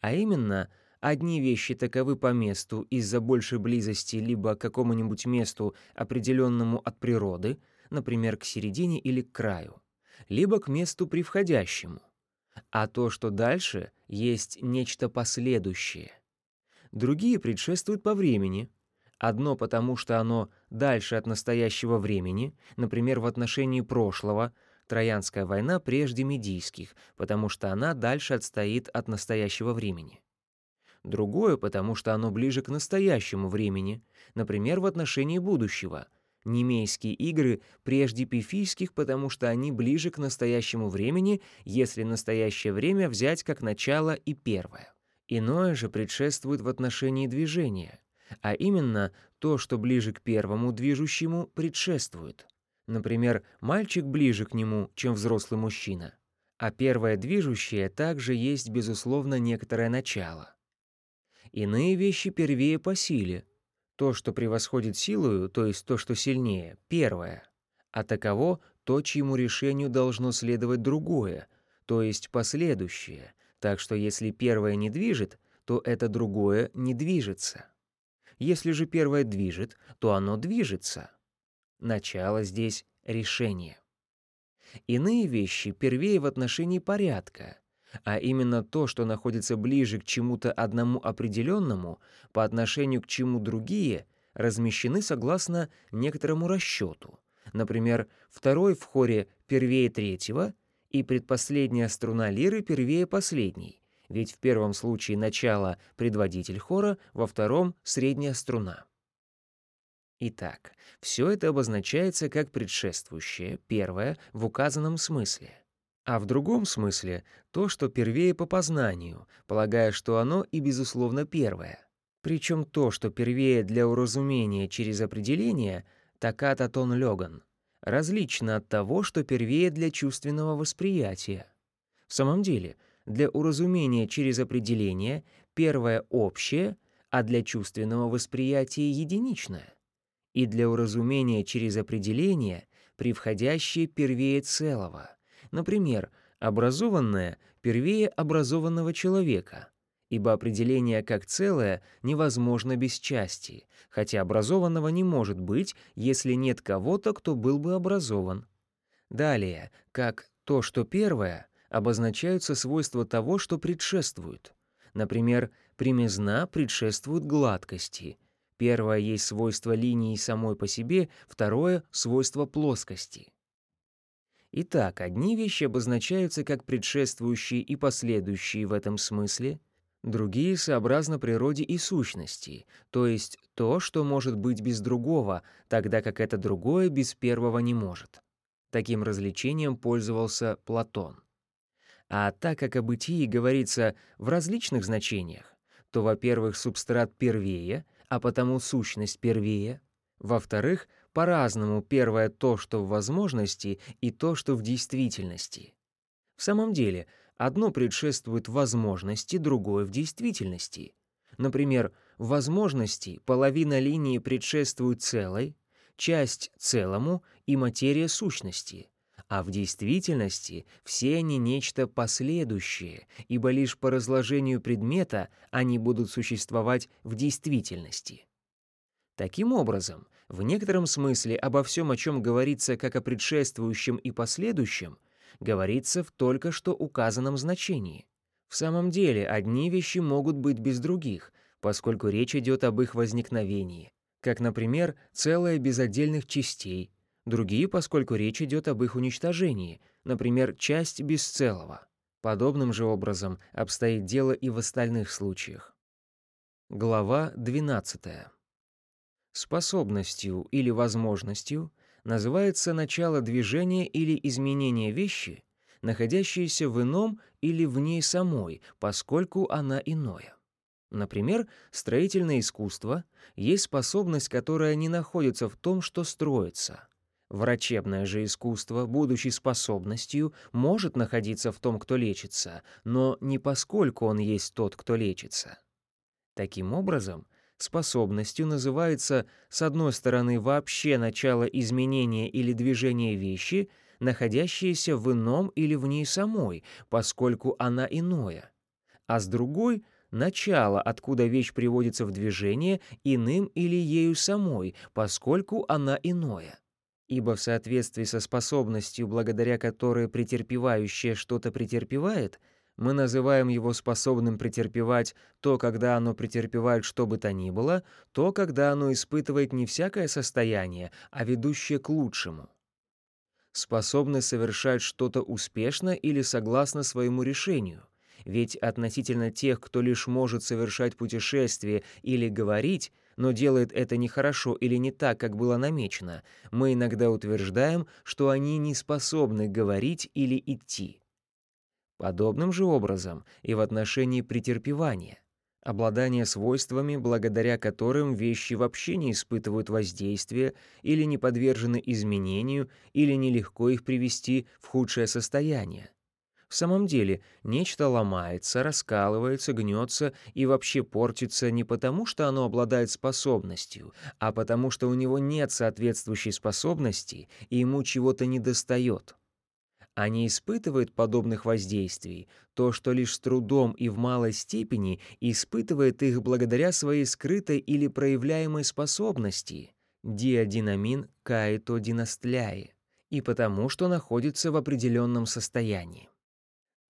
А именно — Одни вещи таковы по месту из-за большей близости либо к какому-нибудь месту, определенному от природы, например, к середине или к краю, либо к месту превходящему. А то, что дальше, есть нечто последующее. Другие предшествуют по времени. Одно потому, что оно дальше от настоящего времени, например, в отношении прошлого, Троянская война прежде Медийских, потому что она дальше отстоит от настоящего времени другое, потому что оно ближе к настоящему времени, например, в отношении будущего. Немейские игры прежде пифийских, потому что они ближе к настоящему времени, если настоящее время взять как начало и первое. Иное же предшествует в отношении движения, а именно то, что ближе к первому движущему, предшествует. Например, мальчик ближе к нему, чем взрослый мужчина. А первое движущее также есть, безусловно, некоторое начало. Иные вещи первее по силе. То, что превосходит силою, то есть то, что сильнее, первое. А таково то, чьему решению должно следовать другое, то есть последующее. Так что если первое не движет, то это другое не движется. Если же первое движет, то оно движется. Начало здесь — решение. Иные вещи первее в отношении порядка, а именно то, что находится ближе к чему-то одному определенному, по отношению к чему другие размещены согласно некоторому расчету. Например, второй в хоре первее третьего и предпоследняя струна лиры первее последней, ведь в первом случае начало — предводитель хора, во втором — средняя струна. Итак, все это обозначается как предшествующее, первое, в указанном смысле а в другом смысле то, что первее по познанию, полагая, что оно и, безусловно, первое. Причем то, что первее для уразумения через определение, таката тон леган, различно от того, что первее для чувственного восприятия. В самом деле, для уразумения через определение первое общее, а для чувственного восприятия единичное. И для уразумения через определение превходящее первее целого — Например, образованное первее образованного человека, ибо определение как целое невозможно без части, хотя образованного не может быть, если нет кого-то, кто был бы образован. Далее, как то, что первое, обозначаются свойства того, что предшествует. Например, примизна предшествует гладкости. Первое есть свойство линии самой по себе, второе — свойство плоскости. Итак, одни вещи обозначаются как предшествующие и последующие в этом смысле, другие сообразно природе и сущности, то есть то, что может быть без другого, тогда как это другое без первого не может. Таким развлечением пользовался Платон. А так как о бытии говорится в различных значениях, то, во-первых, субстрат первее, а потому сущность первее, во-вторых, по-разному первое то, что в возможности, и то, что в действительности. В самом деле, одно предшествует возможности, другое в действительности. Например, в возможности половина линии предшествует целой, часть целому и материя сущности, а в действительности все они нечто последующее, ибо лишь по разложению предмета они будут существовать в действительности. Таким образом, в некотором смысле обо всем, о чем говорится как о предшествующем и последующем, говорится в только что указанном значении. В самом деле, одни вещи могут быть без других, поскольку речь идет об их возникновении, как, например, целое без отдельных частей, другие, поскольку речь идет об их уничтожении, например, часть без целого. Подобным же образом обстоит дело и в остальных случаях. Глава 12. Способностью или возможностью называется начало движения или изменения вещи, находящейся в ином или в ней самой, поскольку она иное. Например, строительное искусство есть способность, которая не находится в том, что строится. Врачебное же искусство, будучи способностью, может находиться в том, кто лечится, но не поскольку он есть тот, кто лечится. Таким образом, способностью называется, с одной стороны, вообще начало изменения или движения вещи — находящееся в ином или в ней самой, поскольку она иное, а с другой — начало, откуда вещь приводится в движение иным или ею самой, поскольку она иное. Ибо в соответствии со способностью, благодаря которой претерпевающее что-то претерпевает, мы называем его способным претерпевать то, когда оно претерпевает что бы то ни было, то, когда оно испытывает не всякое состояние, а ведущее к лучшему способны совершать что-то успешно или согласно своему решению. Ведь относительно тех, кто лишь может совершать путешествие или говорить, но делает это нехорошо или не так, как было намечено, мы иногда утверждаем, что они не способны говорить или идти. Подобным же образом и в отношении претерпевания обладание свойствами, благодаря которым вещи вообще не испытывают воздействия или не подвержены изменению, или нелегко их привести в худшее состояние. В самом деле, нечто ломается, раскалывается, гнется и вообще портится не потому, что оно обладает способностью, а потому что у него нет соответствующей способности и ему чего-то недостает а не испытывает подобных воздействий, то, что лишь с трудом и в малой степени испытывает их благодаря своей скрытой или проявляемой способности диадинамин каэтодинастляи и потому, что находится в определенном состоянии.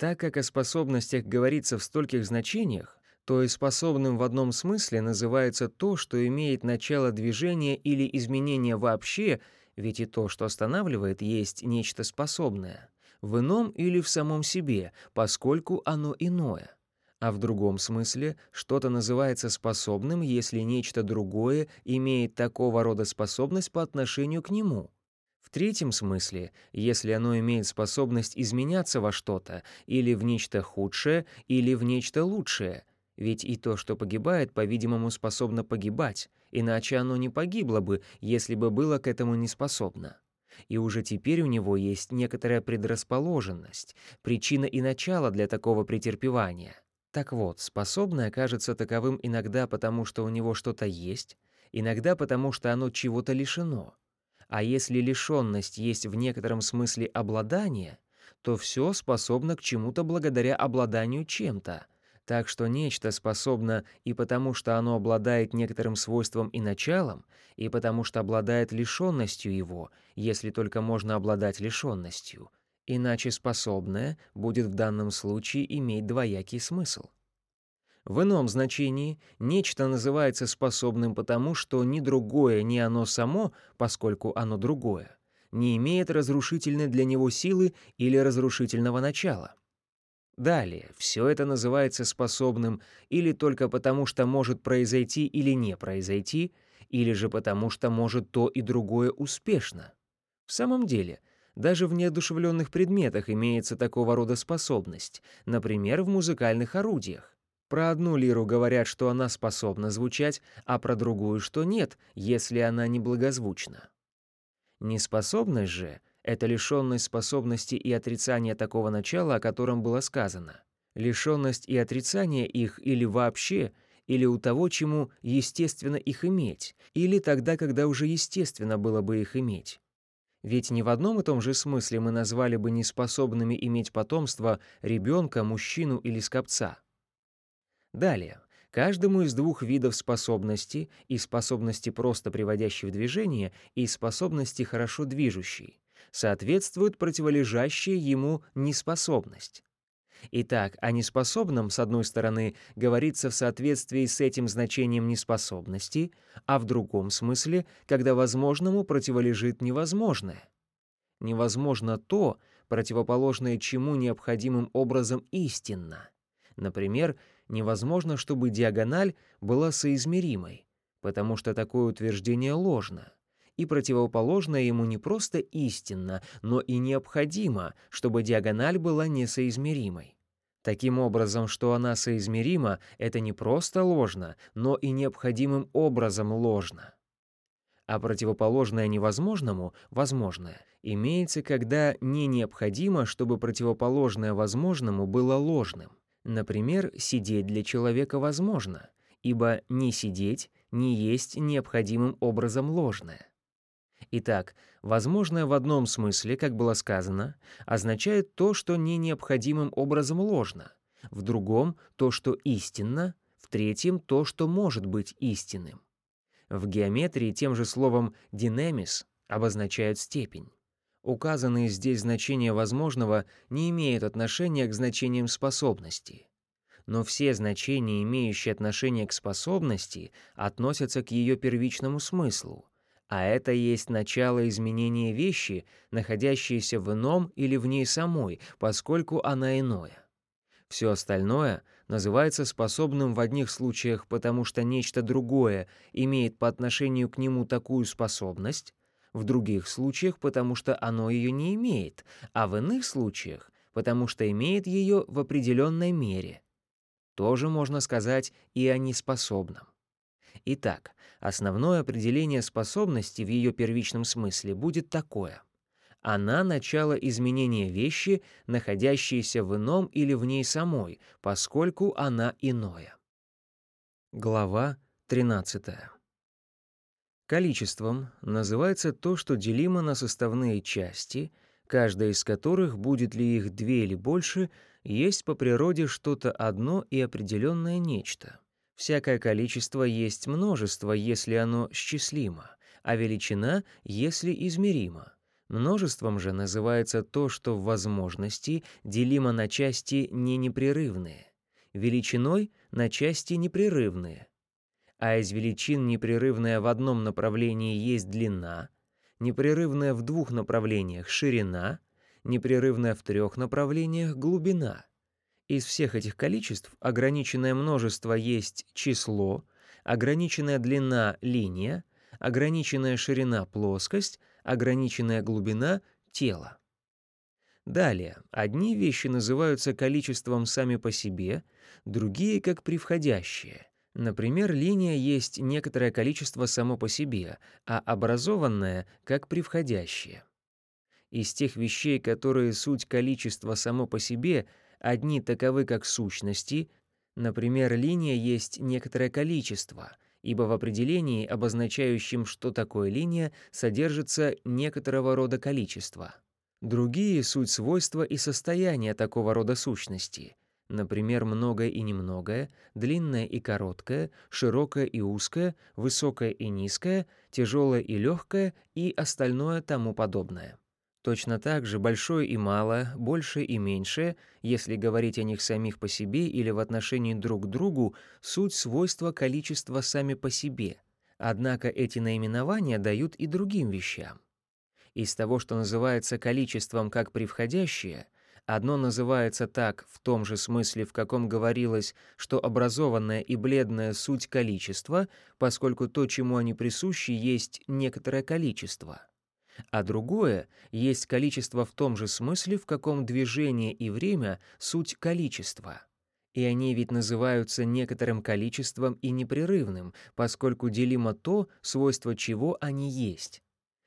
Так как о способностях говорится в стольких значениях, то и способным в одном смысле называется то, что имеет начало движения или изменения вообще, ведь и то, что останавливает, есть нечто способное в ином или в самом себе, поскольку оно иное. А в другом смысле что-то называется способным, если нечто другое имеет такого рода способность по отношению к нему. В третьем смысле, если оно имеет способность изменяться во что-то, или в нечто худшее, или в нечто лучшее, ведь и то, что погибает, по-видимому, способно погибать, иначе оно не погибло бы, если бы было к этому не способно и уже теперь у него есть некоторая предрасположенность, причина и начало для такого претерпевания. Так вот, способное кажется таковым иногда потому, что у него что-то есть, иногда потому, что оно чего-то лишено. А если лишенность есть в некотором смысле обладание, то все способно к чему-то благодаря обладанию чем-то, так что нечто способно и потому, что оно обладает некоторым свойством и началом, и потому что обладает лишенностью его, если только можно обладать лишенностью. Иначе способное будет в данном случае иметь двоякий смысл. В ином значении нечто называется способным потому, что ни другое, ни оно само, поскольку оно другое, не имеет разрушительной для него силы или разрушительного начала. Далее, все это называется способным или только потому, что может произойти или не произойти, или же потому, что может то и другое успешно. В самом деле, даже в неодушевленных предметах имеется такого рода способность, например, в музыкальных орудиях. Про одну лиру говорят, что она способна звучать, а про другую, что нет, если она неблагозвучна. Неспособность же — это лишенность способности и отрицание такого начала, о котором было сказано. Лишенность и отрицание их или вообще, или у того, чему естественно их иметь, или тогда, когда уже естественно было бы их иметь. Ведь не в одном и том же смысле мы назвали бы неспособными иметь потомство ребенка, мужчину или скопца. Далее. Каждому из двух видов способности, и способности просто приводящей в движение, и способности хорошо движущей, соответствует противолежащая ему неспособность. Итак, о неспособном, с одной стороны, говорится в соответствии с этим значением неспособности, а в другом смысле, когда возможному противолежит невозможное. Невозможно то, противоположное чему необходимым образом истинно. Например, невозможно, чтобы диагональ была соизмеримой, потому что такое утверждение ложно. И противоположное ему не просто истинно, но и необходимо, чтобы диагональ была несоизмеримой. Таким образом, что она соизмерима, это не просто ложно, но и необходимым образом ложно. А противоположное невозможному — возможное — имеется, когда не необходимо, чтобы противоположное возможному было ложным. Например, сидеть для человека возможно, ибо не сидеть не есть необходимым образом ложное. Итак, возможное в одном смысле, как было сказано, означает то, что не необходимым образом ложно, в другом — то, что истинно, в третьем — то, что может быть истинным. В геометрии тем же словом «динамис» обозначают степень. Указанные здесь значения возможного не имеют отношения к значениям способности. Но все значения, имеющие отношение к способности, относятся к ее первичному смыслу, а это есть начало изменения вещи, находящейся в ином или в ней самой, поскольку она иное. Все остальное называется способным в одних случаях, потому что нечто другое имеет по отношению к нему такую способность, в других случаях, потому что оно ее не имеет, а в иных случаях, потому что имеет ее в определенной мере. Тоже можно сказать и о неспособном. Итак, основное определение способности в ее первичном смысле будет такое. Она — начало изменения вещи, находящейся в ином или в ней самой, поскольку она иное. Глава 13. Количеством называется то, что делимо на составные части, каждая из которых, будет ли их две или больше, есть по природе что-то одно и определенное нечто. Всякое количество есть множество, если оно счислимо, а величина, если измеримо. Множеством же называется то, что в возможности делимо на части не непрерывные, величиной — на части непрерывные. А из величин непрерывная в одном направлении есть длина, непрерывная в двух направлениях — ширина, непрерывная в трех направлениях — глубина — из всех этих количеств ограниченное множество есть число, ограниченная длина — линия, ограниченная ширина — плоскость, ограниченная глубина — тело. Далее, одни вещи называются количеством сами по себе, другие — как превходящие. Например, линия есть некоторое количество само по себе, а образованное — как превходящее. Из тех вещей, которые суть количества само по себе — Одни таковы как сущности, например, линия есть некоторое количество, ибо в определении, обозначающем, что такое линия, содержится некоторого рода количество. Другие — суть свойства и состояния такого рода сущности, например, многое и немногое, длинное и короткое, широкое и узкое, высокое и низкое, тяжелое и легкое и остальное тому подобное. Точно так же большое и малое, большее и меньшее, если говорить о них самих по себе или в отношении друг к другу, суть свойства количества сами по себе. Однако эти наименования дают и другим вещам. Из того, что называется количеством как превходящее, одно называется так в том же смысле, в каком говорилось, что образованное и бледное суть количества, поскольку то, чему они присущи, есть некоторое количество — а другое есть количество в том же смысле, в каком движение и время — суть количества. И они ведь называются некоторым количеством и непрерывным, поскольку делимо то, свойство чего они есть.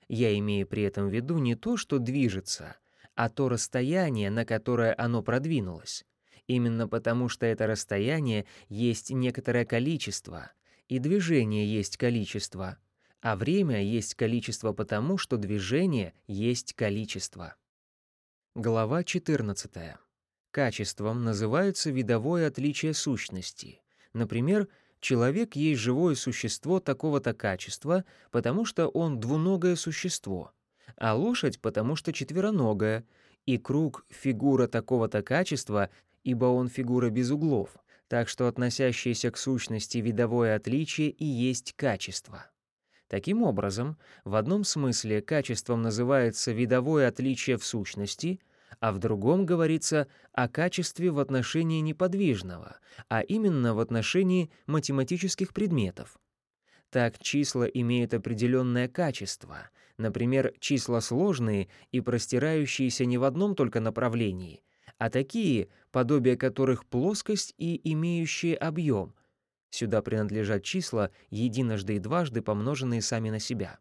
Я имею при этом в виду не то, что движется, а то расстояние, на которое оно продвинулось. Именно потому, что это расстояние есть некоторое количество, и движение есть количество — а время есть количество потому, что движение есть количество. Глава 14. Качеством называется видовое отличие сущности. Например, человек есть живое существо такого-то качества, потому что он двуногое существо, а лошадь потому что четвероногая, и круг — фигура такого-то качества, ибо он фигура без углов, так что относящееся к сущности видовое отличие и есть качество. Таким образом, в одном смысле качеством называется видовое отличие в сущности, а в другом говорится о качестве в отношении неподвижного, а именно в отношении математических предметов. Так числа имеют определенное качество, например, числа сложные и простирающиеся не в одном только направлении, а такие, подобие которых плоскость и имеющие объем. Сюда принадлежат числа, единожды и дважды помноженные сами на себя.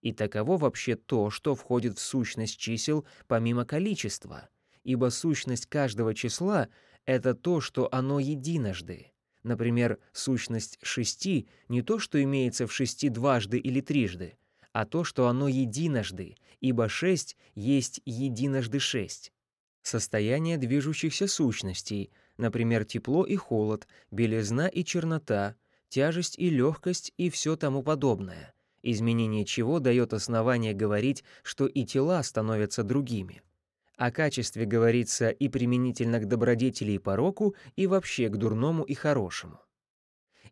И таково вообще то, что входит в сущность чисел помимо количества, ибо сущность каждого числа — это то, что оно единожды. Например, сущность шести — не то, что имеется в шести дважды или трижды, а то, что оно единожды, ибо шесть есть единожды шесть. Состояние движущихся сущностей, например, тепло и холод, белизна и чернота, тяжесть и легкость и все тому подобное — изменение чего дает основание говорить, что и тела становятся другими. О качестве говорится и применительно к добродетели и пороку, и вообще к дурному и хорошему.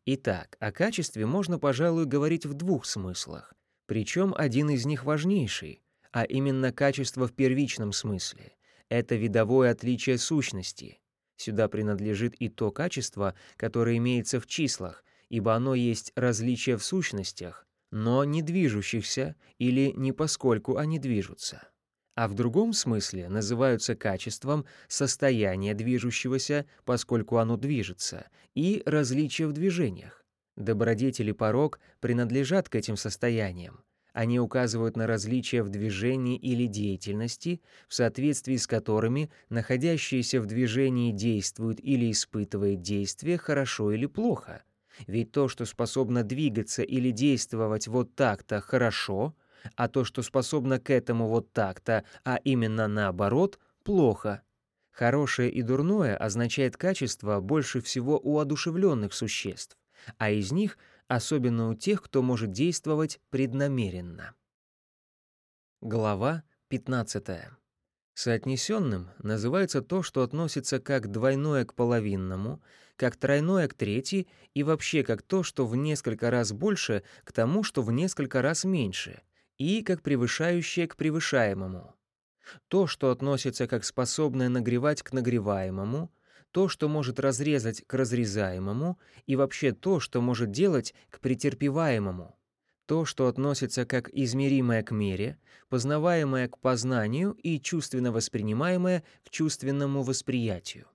Итак, о качестве можно, пожалуй, говорить в двух смыслах, причем один из них важнейший, а именно качество в первичном смысле. Это видовое отличие сущности. Сюда принадлежит и то качество, которое имеется в числах, ибо оно есть различие в сущностях, но не движущихся или не поскольку они движутся. А в другом смысле называются качеством состояние движущегося, поскольку оно движется, и различия в движениях. Добродетели порог принадлежат к этим состояниям. Они указывают на различия в движении или деятельности, в соответствии с которыми находящиеся в движении действуют или испытывают действие хорошо или плохо — ведь то, что способно двигаться или действовать вот так-то хорошо, а то, что способно к этому вот так-то, а именно наоборот, плохо. Хорошее и дурное означает качество больше всего у одушевленных существ, а из них особенно у тех, кто может действовать преднамеренно. Глава 15. Соотнесенным называется то, что относится как двойное к половинному, как тройное к трети и вообще как то, что в несколько раз больше к тому, что в несколько раз меньше, и как превышающее к превышаемому. То, что относится как способное нагревать к нагреваемому, то, что может разрезать к разрезаемому, и вообще то, что может делать к претерпеваемому то, что относится как измеримое к мере, познаваемое к познанию и чувственно воспринимаемое к чувственному восприятию.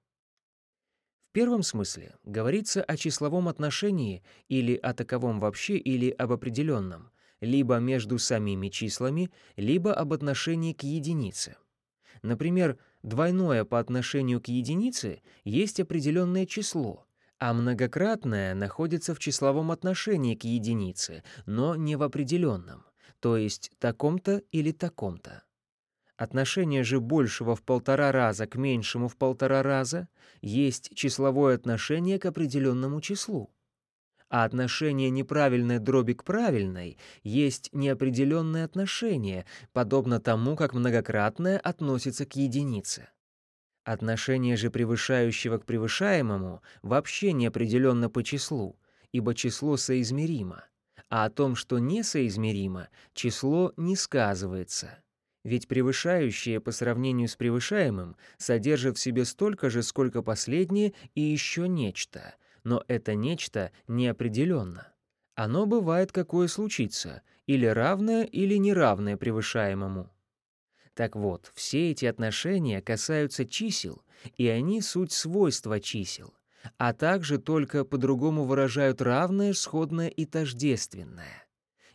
В первом смысле говорится о числовом отношении или о таковом вообще, или об определенном, либо между самими числами, либо об отношении к единице. Например, двойное по отношению к единице есть определенное число — а многократное находится в числовом отношении к единице, но не в определенном, то есть таком-то или таком-то. Отношение же большего в полтора раза к меньшему в полтора раза есть числовое отношение к определенному числу. А отношение неправильной дроби к правильной есть неопределенное отношение, подобно тому, как многократное относится к единице. Отношение же превышающего к превышаемому вообще не определенно по числу, ибо число соизмеримо, а о том, что несоизмеримо, число не сказывается. Ведь превышающее по сравнению с превышаемым содержит в себе столько же, сколько последнее и еще нечто, но это нечто неопределенно. Оно бывает какое случится, или равное, или неравное превышаемому. Так вот, все эти отношения касаются чисел, и они суть свойства чисел, а также только по-другому выражают равное, сходное и тождественное.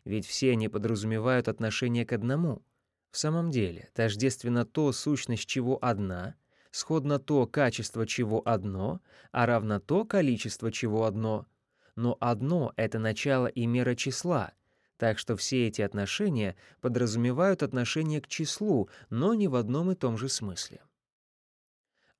Ведь все они подразумевают отношение к одному. В самом деле, тождественно то, сущность чего одна, сходно то, качество чего одно, а равно то, количество чего одно. Но одно — это начало и мера числа — так что все эти отношения подразумевают отношение к числу, но не в одном и том же смысле.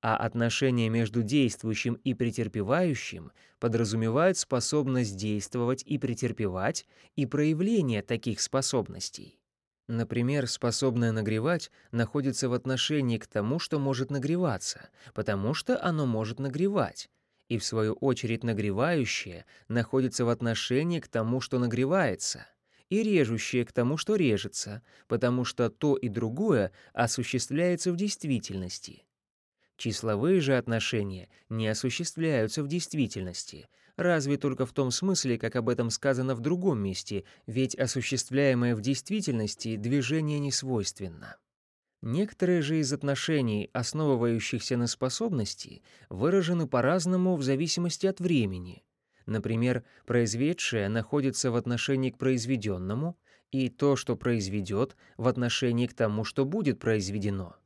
А отношения между действующим и претерпевающим подразумевают способность действовать и претерпевать и проявление таких способностей. Например, способное нагревать находится в отношении к тому, что может нагреваться, потому что оно может нагревать, и в свою очередь нагревающее находится в отношении к тому, что нагревается — и режущее к тому, что режется, потому что то и другое осуществляется в действительности. Числовые же отношения не осуществляются в действительности, разве только в том смысле, как об этом сказано в другом месте, ведь осуществляемое в действительности движение не свойственно. Некоторые же из отношений, основывающихся на способности, выражены по-разному в зависимости от времени. Например, произведшее находится в отношении к произведенному, и то, что произведет, в отношении к тому, что будет произведено.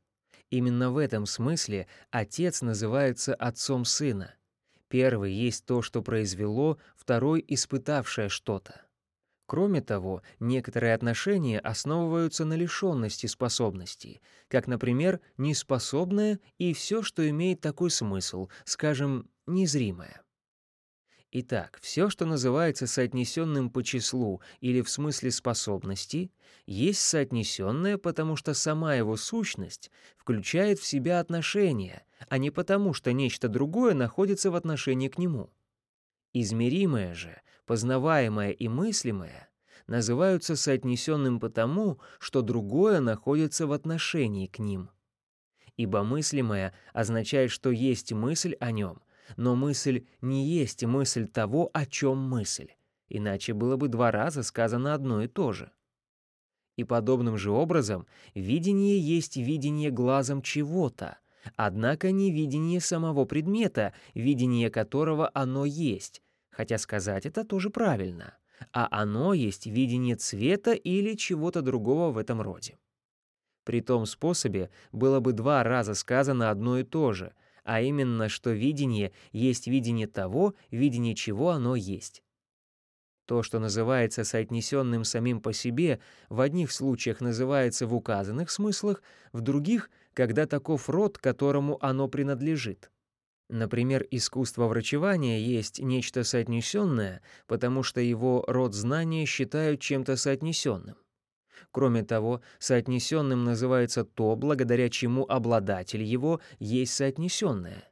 Именно в этом смысле отец называется отцом сына. Первый есть то, что произвело, второй — испытавшее что-то. Кроме того, некоторые отношения основываются на лишенности способностей, как, например, неспособное и все, что имеет такой смысл, скажем, незримое. Итак, все, что называется соотнесенным по числу или в смысле способности, есть соотнесенное, потому что сама его сущность включает в себя отношения, а не потому, что нечто другое находится в отношении к нему. Измеримое же, познаваемое и мыслимое называются соотнесенным потому, что другое находится в отношении к ним. Ибо мыслимое означает, что есть мысль о нем, но мысль не есть мысль того, о чем мысль, иначе было бы два раза сказано одно и то же. И подобным же образом видение есть видение глазом чего-то, Однако не видение самого предмета, видение которого оно есть, хотя сказать это тоже правильно, а оно есть видение цвета или чего-то другого в этом роде. При том способе было бы два раза сказано одно и то же, а именно, что видение есть видение того, видение чего оно есть. То, что называется соотнесенным самим по себе, в одних случаях называется в указанных смыслах, в других — когда таков род, которому оно принадлежит. Например, искусство врачевания есть нечто соотнесенное, потому что его род знания считают чем-то соотнесенным. Кроме того, соотнесенным называется то, благодаря чему обладатель его есть соотнесенное.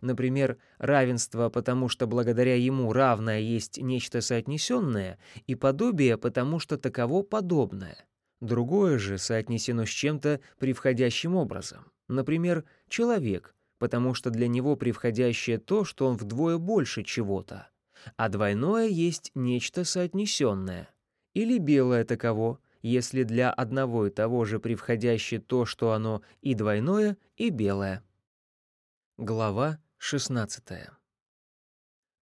Например, равенство, потому что благодаря ему равное есть нечто соотнесенное, и подобие, потому что таково подобное. Другое же соотнесено с чем-то превходящим образом. Например, человек, потому что для него превходящее то, что он вдвое больше чего-то. А двойное есть нечто соотнесенное. Или белое таково, если для одного и того же превходящее то, что оно и двойное, и белое. Глава 16.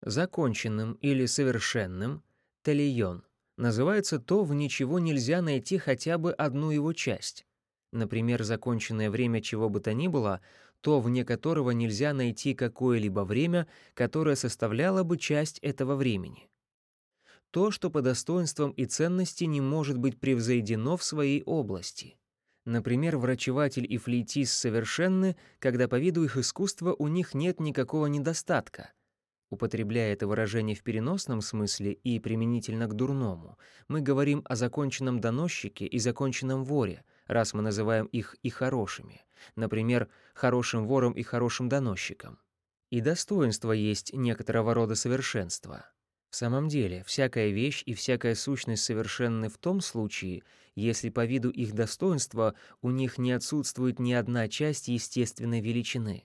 Законченным или совершенным — талион — называется то, в ничего нельзя найти хотя бы одну его часть. Например, законченное время чего бы то ни было, то, вне которого нельзя найти какое-либо время, которое составляло бы часть этого времени. То, что по достоинствам и ценности не может быть превзойдено в своей области. Например, врачеватель и флейтист совершенны, когда по виду их искусства у них нет никакого недостатка — Употребляя это выражение в переносном смысле и применительно к дурному, мы говорим о законченном доносчике и законченном воре, раз мы называем их и хорошими, например, хорошим вором и хорошим доносчиком. И достоинство есть некоторого рода совершенство. В самом деле, всякая вещь и всякая сущность совершенны в том случае, если по виду их достоинства у них не отсутствует ни одна часть естественной величины.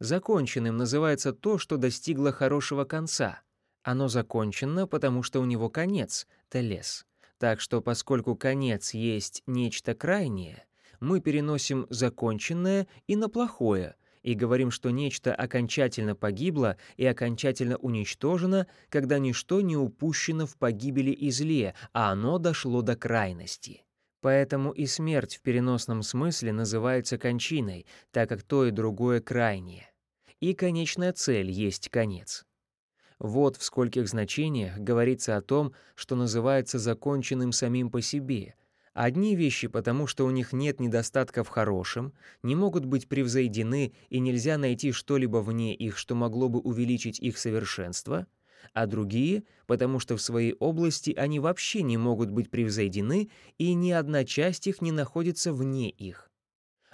Законченным называется то, что достигло хорошего конца. Оно закончено, потому что у него конец — телес. Так что поскольку конец есть нечто крайнее, мы переносим законченное и на плохое и говорим, что нечто окончательно погибло и окончательно уничтожено, когда ничто не упущено в погибели и зле, а оно дошло до крайности. Поэтому и смерть в переносном смысле называется кончиной, так как то и другое крайнее. И конечная цель есть конец. Вот в скольких значениях говорится о том, что называется законченным самим по себе. Одни вещи, потому что у них нет недостатка в хорошем, не могут быть превзойдены и нельзя найти что-либо вне их, что могло бы увеличить их совершенство — а другие, потому что в своей области они вообще не могут быть превзойдены, и ни одна часть их не находится вне их.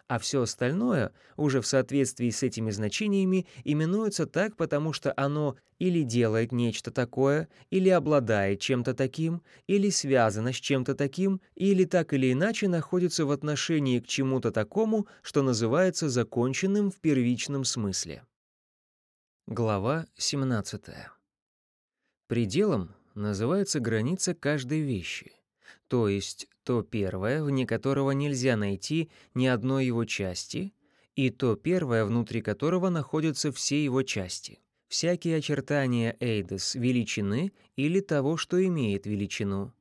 А все остальное, уже в соответствии с этими значениями, именуется так, потому что оно или делает нечто такое, или обладает чем-то таким, или связано с чем-то таким, или так или иначе находится в отношении к чему-то такому, что называется законченным в первичном смысле. Глава 17. Пределом называется граница каждой вещи, то есть то первое, вне которого нельзя найти ни одной его части, и то первое, внутри которого находятся все его части. Всякие очертания эйдес величины или того, что имеет величину.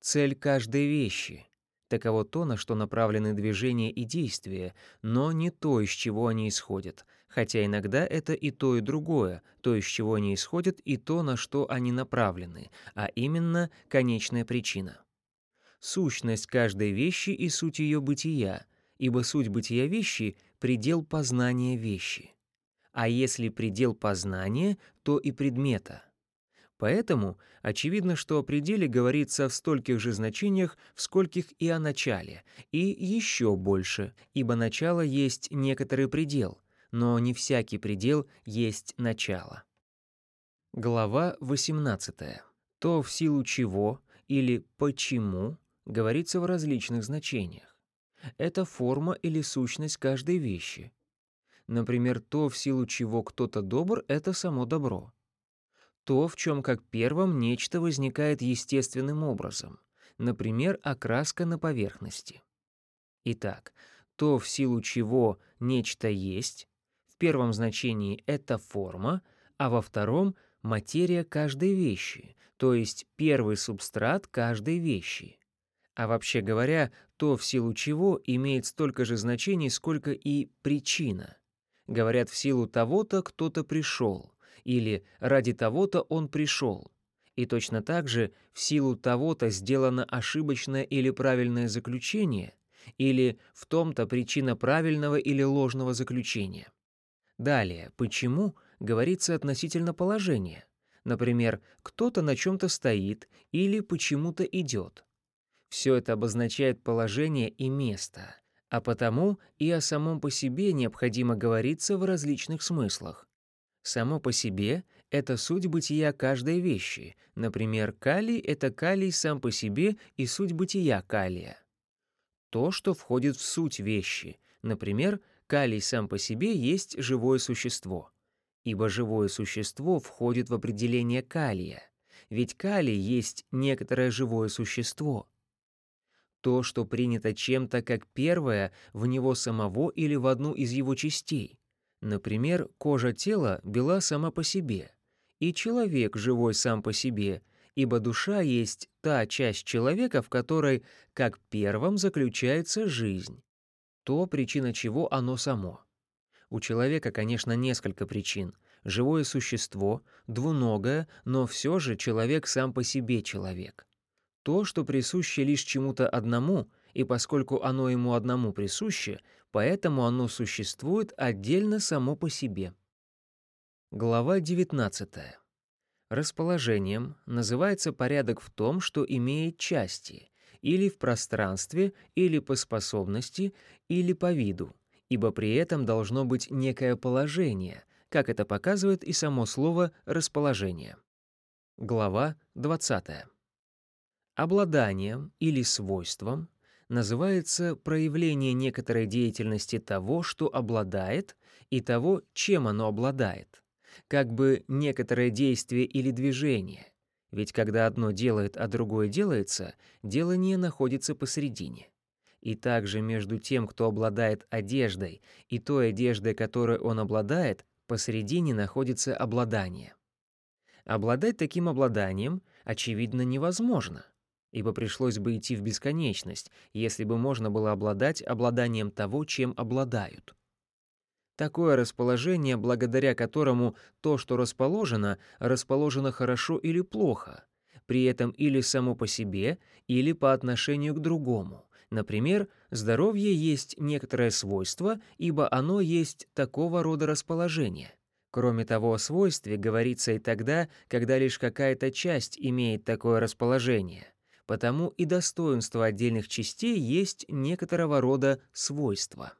Цель каждой вещи — таково то, на что направлены движения и действия, но не то, из чего они исходят, хотя иногда это и то, и другое, то, из чего они исходят, и то, на что они направлены, а именно конечная причина сущность каждой вещи и суть ее бытия, ибо суть бытия вещи — предел познания вещи. А если предел познания, то и предмета. Поэтому очевидно, что о пределе говорится в стольких же значениях, в скольких и о начале, и еще больше, ибо начало есть некоторый предел, но не всякий предел есть начало. Глава 18. То, в силу чего или почему говорится в различных значениях. Это форма или сущность каждой вещи. Например, то, в силу чего кто-то добр, это само добро. То, в чем как первом нечто возникает естественным образом, например, окраска на поверхности. Итак, то, в силу чего нечто есть, в первом значении это форма, а во втором — материя каждой вещи, то есть первый субстрат каждой вещи. А вообще говоря, то, в силу чего, имеет столько же значений, сколько и причина. Говорят, в силу того-то кто-то пришел, или ради того-то он пришел. И точно так же в силу того-то сделано ошибочное или правильное заключение, или в том-то причина правильного или ложного заключения. Далее, почему, говорится относительно положения. Например, кто-то на чем-то стоит или почему-то идет. Все это обозначает положение и место, а потому и о самом по себе необходимо говориться в различных смыслах. Само по себе — это суть бытия каждой вещи. Например, калий — это калий сам по себе и суть бытия калия. То, что входит в суть вещи. Например, калий сам по себе есть живое существо. Ибо живое существо входит в определение калия. Ведь калий есть некоторое живое существо — то, что принято чем-то как первое в него самого или в одну из его частей. Например, кожа тела бела сама по себе, и человек живой сам по себе, ибо душа есть та часть человека, в которой как первом заключается жизнь. То, причина чего оно само. У человека, конечно, несколько причин. Живое существо, двуногое, но все же человек сам по себе человек то, что присуще лишь чему-то одному, и поскольку оно ему одному присуще, поэтому оно существует отдельно само по себе. Глава 19. Расположением называется порядок в том, что имеет части, или в пространстве, или по способности, или по виду, ибо при этом должно быть некое положение, как это показывает и само слово «расположение». Глава 20. Обладанием или свойством называется проявление некоторой деятельности того, что обладает, и того, чем оно обладает, как бы некоторое действие или движение. Ведь когда одно делает, а другое делается, делание находится посередине. И также между тем, кто обладает одеждой, и той одеждой, которой он обладает, посередине находится обладание. Обладать таким обладанием, очевидно, невозможно — ибо пришлось бы идти в бесконечность, если бы можно было обладать обладанием того, чем обладают. Такое расположение, благодаря которому то, что расположено, расположено хорошо или плохо, при этом или само по себе, или по отношению к другому. Например, здоровье есть некоторое свойство, ибо оно есть такого рода расположение. Кроме того, о свойстве говорится и тогда, когда лишь какая-то часть имеет такое расположение — потому и достоинство отдельных частей есть некоторого рода свойства.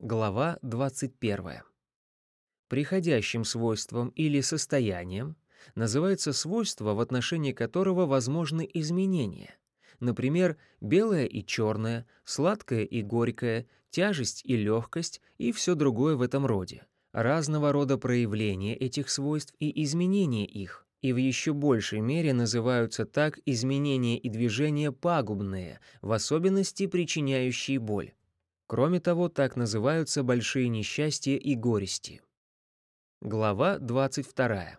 Глава 21. Приходящим свойством или состоянием называется свойство, в отношении которого возможны изменения. Например, белое и черное, сладкое и горькое, тяжесть и легкость и все другое в этом роде. Разного рода проявления этих свойств и изменения их, и в еще большей мере называются так изменения и движения пагубные, в особенности причиняющие боль. Кроме того, так называются большие несчастья и горести. Глава 22.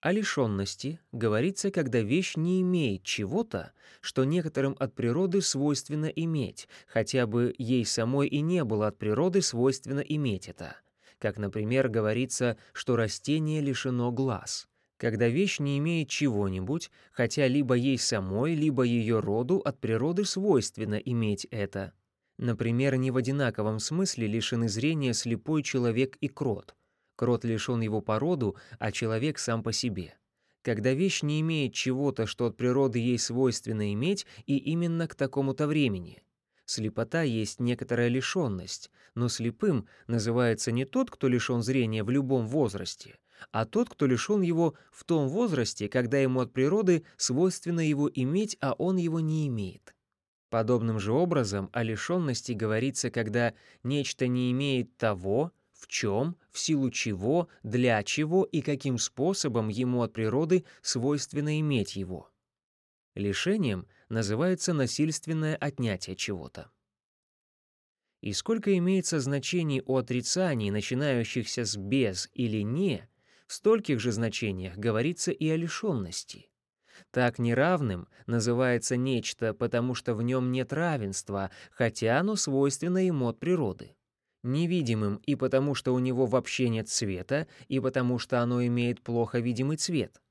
О лишенности говорится, когда вещь не имеет чего-то, что некоторым от природы свойственно иметь, хотя бы ей самой и не было от природы свойственно иметь это. Как, например, говорится, что растение лишено глаз. Когда вещь не имеет чего-нибудь, хотя либо ей самой, либо ее роду от природы свойственно иметь это. Например, не в одинаковом смысле лишены зрения слепой человек и крот. Крот лишен его по роду, а человек сам по себе. Когда вещь не имеет чего-то, что от природы ей свойственно иметь, и именно к такому-то времени. Слепота есть некоторая лишенность, но слепым называется не тот, кто лишен зрения в любом возрасте, а тот, кто лишен его в том возрасте, когда ему от природы свойственно его иметь, а он его не имеет. Подобным же образом о лишенности говорится, когда нечто не имеет того, в чем, в силу чего, для чего и каким способом ему от природы свойственно иметь его. Лишением называется насильственное отнятие чего-то. И сколько имеется значений у отрицаний, начинающихся с «без» или «не», в стольких же значениях говорится и о лишенности. Так неравным называется нечто, потому что в нем нет равенства, хотя оно свойственно ему от природы невидимым и потому, что у него вообще нет цвета, и потому, что оно имеет плохо видимый цвет.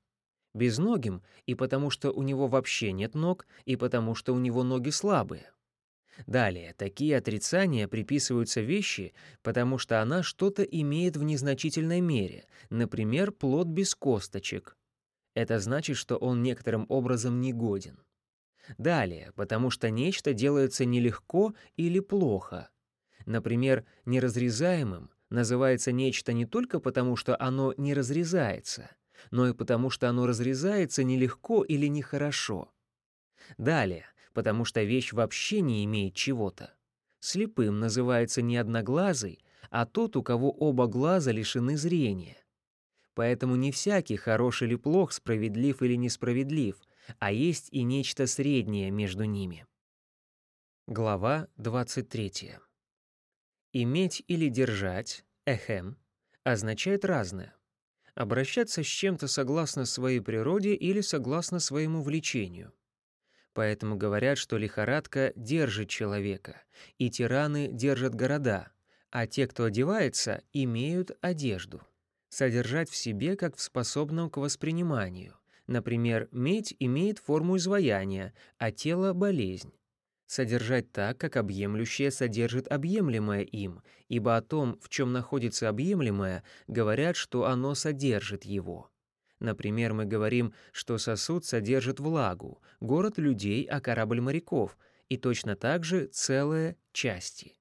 Безногим и потому, что у него вообще нет ног, и потому, что у него ноги слабые. Далее, такие отрицания приписываются вещи, потому что она что-то имеет в незначительной мере, например, плод без косточек. Это значит, что он некоторым образом негоден. Далее, потому что нечто делается нелегко или плохо — Например, неразрезаемым называется нечто не только потому, что оно не разрезается, но и потому, что оно разрезается нелегко или нехорошо. Далее, потому что вещь вообще не имеет чего-то. Слепым называется не одноглазый, а тот, у кого оба глаза лишены зрения. Поэтому не всякий хорош или плох, справедлив или несправедлив, а есть и нечто среднее между ними. Глава 23. Иметь или держать, эхем, означает разное. Обращаться с чем-то согласно своей природе или согласно своему влечению. Поэтому говорят, что лихорадка держит человека, и тираны держат города, а те, кто одевается, имеют одежду. Содержать в себе как в способном к восприниманию. Например, медь имеет форму изваяния, а тело — болезнь содержать так, как объемлющее содержит объемлемое им, ибо о том, в чем находится объемлемое, говорят, что оно содержит его. Например, мы говорим, что сосуд содержит влагу, город людей, а корабль моряков, и точно так же целые части.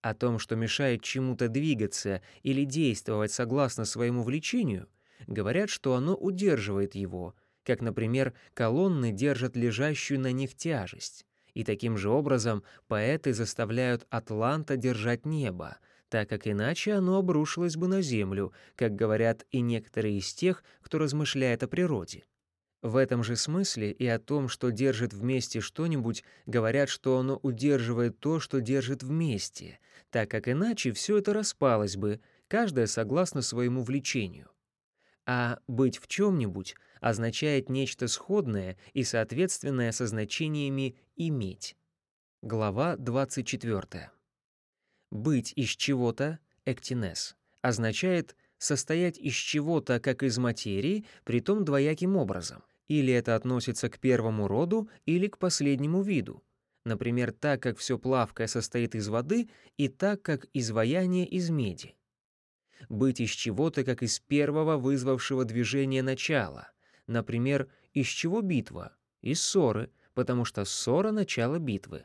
О том, что мешает чему-то двигаться или действовать согласно своему влечению, говорят, что оно удерживает его, как, например, колонны держат лежащую на них тяжесть. И таким же образом поэты заставляют Атланта держать небо, так как иначе оно обрушилось бы на землю, как говорят и некоторые из тех, кто размышляет о природе. В этом же смысле и о том, что держит вместе что-нибудь, говорят, что оно удерживает то, что держит вместе, так как иначе все это распалось бы, каждое согласно своему влечению. А быть в чем-нибудь означает нечто сходное и соответственное со значениями «иметь». Глава 24. Быть из чего-то, эктинес, означает состоять из чего-то, как из материи, притом двояким образом. Или это относится к первому роду, или к последнему виду. Например, так как все плавкое состоит из воды, и так как изваяние из меди. Быть из чего-то, как из первого вызвавшего движение начала — Например, из чего битва? Из ссоры, потому что ссора — начало битвы.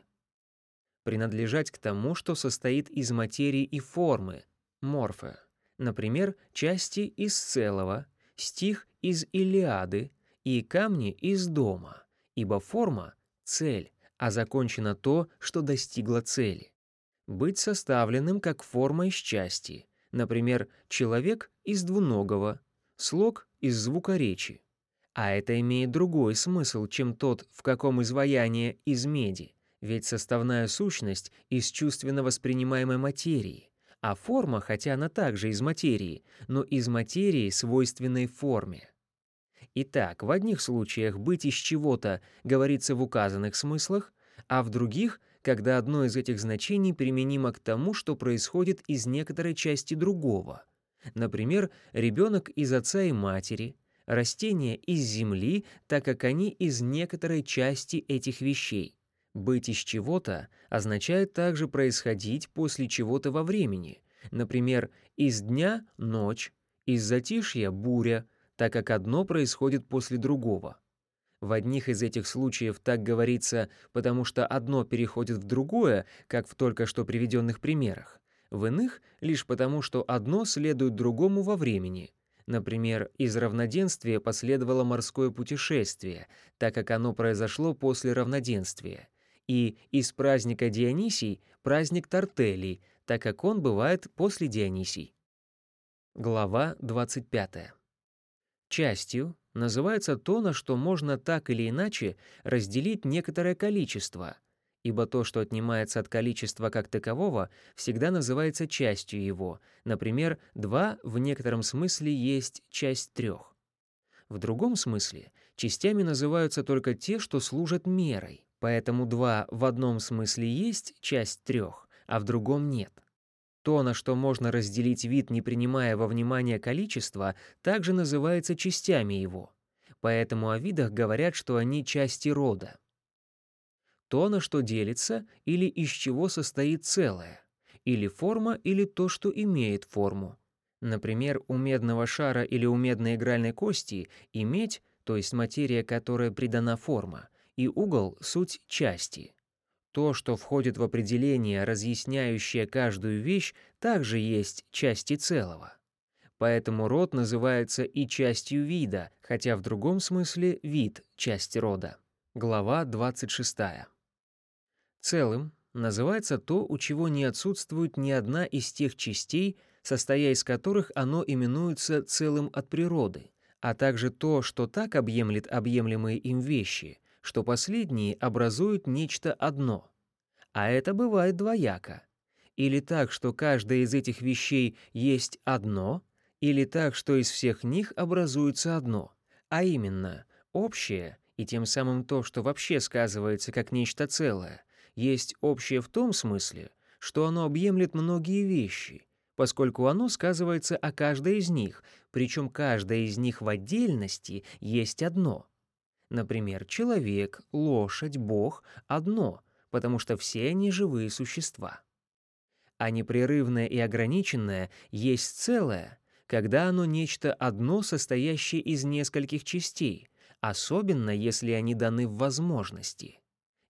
Принадлежать к тому, что состоит из материи и формы, морфе. Например, части из целого, стих из Илиады и камни из дома, ибо форма — цель, а закончено то, что достигло цели. Быть составленным как форма из части, например, человек из двуногого, слог из звукоречи. А это имеет другой смысл, чем тот, в каком изваяние из меди, ведь составная сущность из чувственно воспринимаемой материи, а форма, хотя она также из материи, но из материи, свойственной форме. Итак, в одних случаях быть из чего-то говорится в указанных смыслах, а в других, когда одно из этих значений применимо к тому, что происходит из некоторой части другого. Например, ребенок из отца и матери, растения из земли, так как они из некоторой части этих вещей. Быть из чего-то означает также происходить после чего-то во времени, например, из дня — ночь, из затишья — буря, так как одно происходит после другого. В одних из этих случаев так говорится, потому что одно переходит в другое, как в только что приведенных примерах. В иных — лишь потому, что одно следует другому во времени. Например, из равноденствия последовало морское путешествие, так как оно произошло после равноденствия и из праздника Дионисий праздник Тартелий, так как он бывает после Дионисий. Глава 25. Частью называется то, на что можно так или иначе разделить некоторое количество, ибо то, что отнимается от количества как такового, всегда называется частью его. Например, 2 в некотором смысле есть часть трех. В другом смысле частями называются только те, что служат мерой. Поэтому два в одном смысле есть часть трех, а в другом нет. То, на что можно разделить вид, не принимая во внимание количество, также называется частями его. Поэтому о видах говорят, что они части рода. То, на что делится или из чего состоит целое. Или форма, или то, что имеет форму. Например, у медного шара или у медной игральной кости иметь, то есть материя, которая придана форма, и угол — суть части. То, что входит в определение, разъясняющее каждую вещь, также есть части целого. Поэтому род называется и частью вида, хотя в другом смысле вид — часть рода. Глава 26. Целым называется то, у чего не отсутствует ни одна из тех частей, состоя из которых оно именуется целым от природы, а также то, что так объемлет объемлемые им вещи, что последние образуют нечто одно. А это бывает двояко. Или так, что каждая из этих вещей есть одно, или так, что из всех них образуется одно, а именно общее и тем самым то, что вообще сказывается как нечто целое, есть общее в том смысле, что оно объемлет многие вещи, поскольку оно сказывается о каждой из них, причем каждая из них в отдельности есть одно — Например, человек, лошадь, Бог — одно, потому что все они живые существа. А непрерывное и ограниченное есть целое, когда оно нечто одно, состоящее из нескольких частей, особенно если они даны в возможности.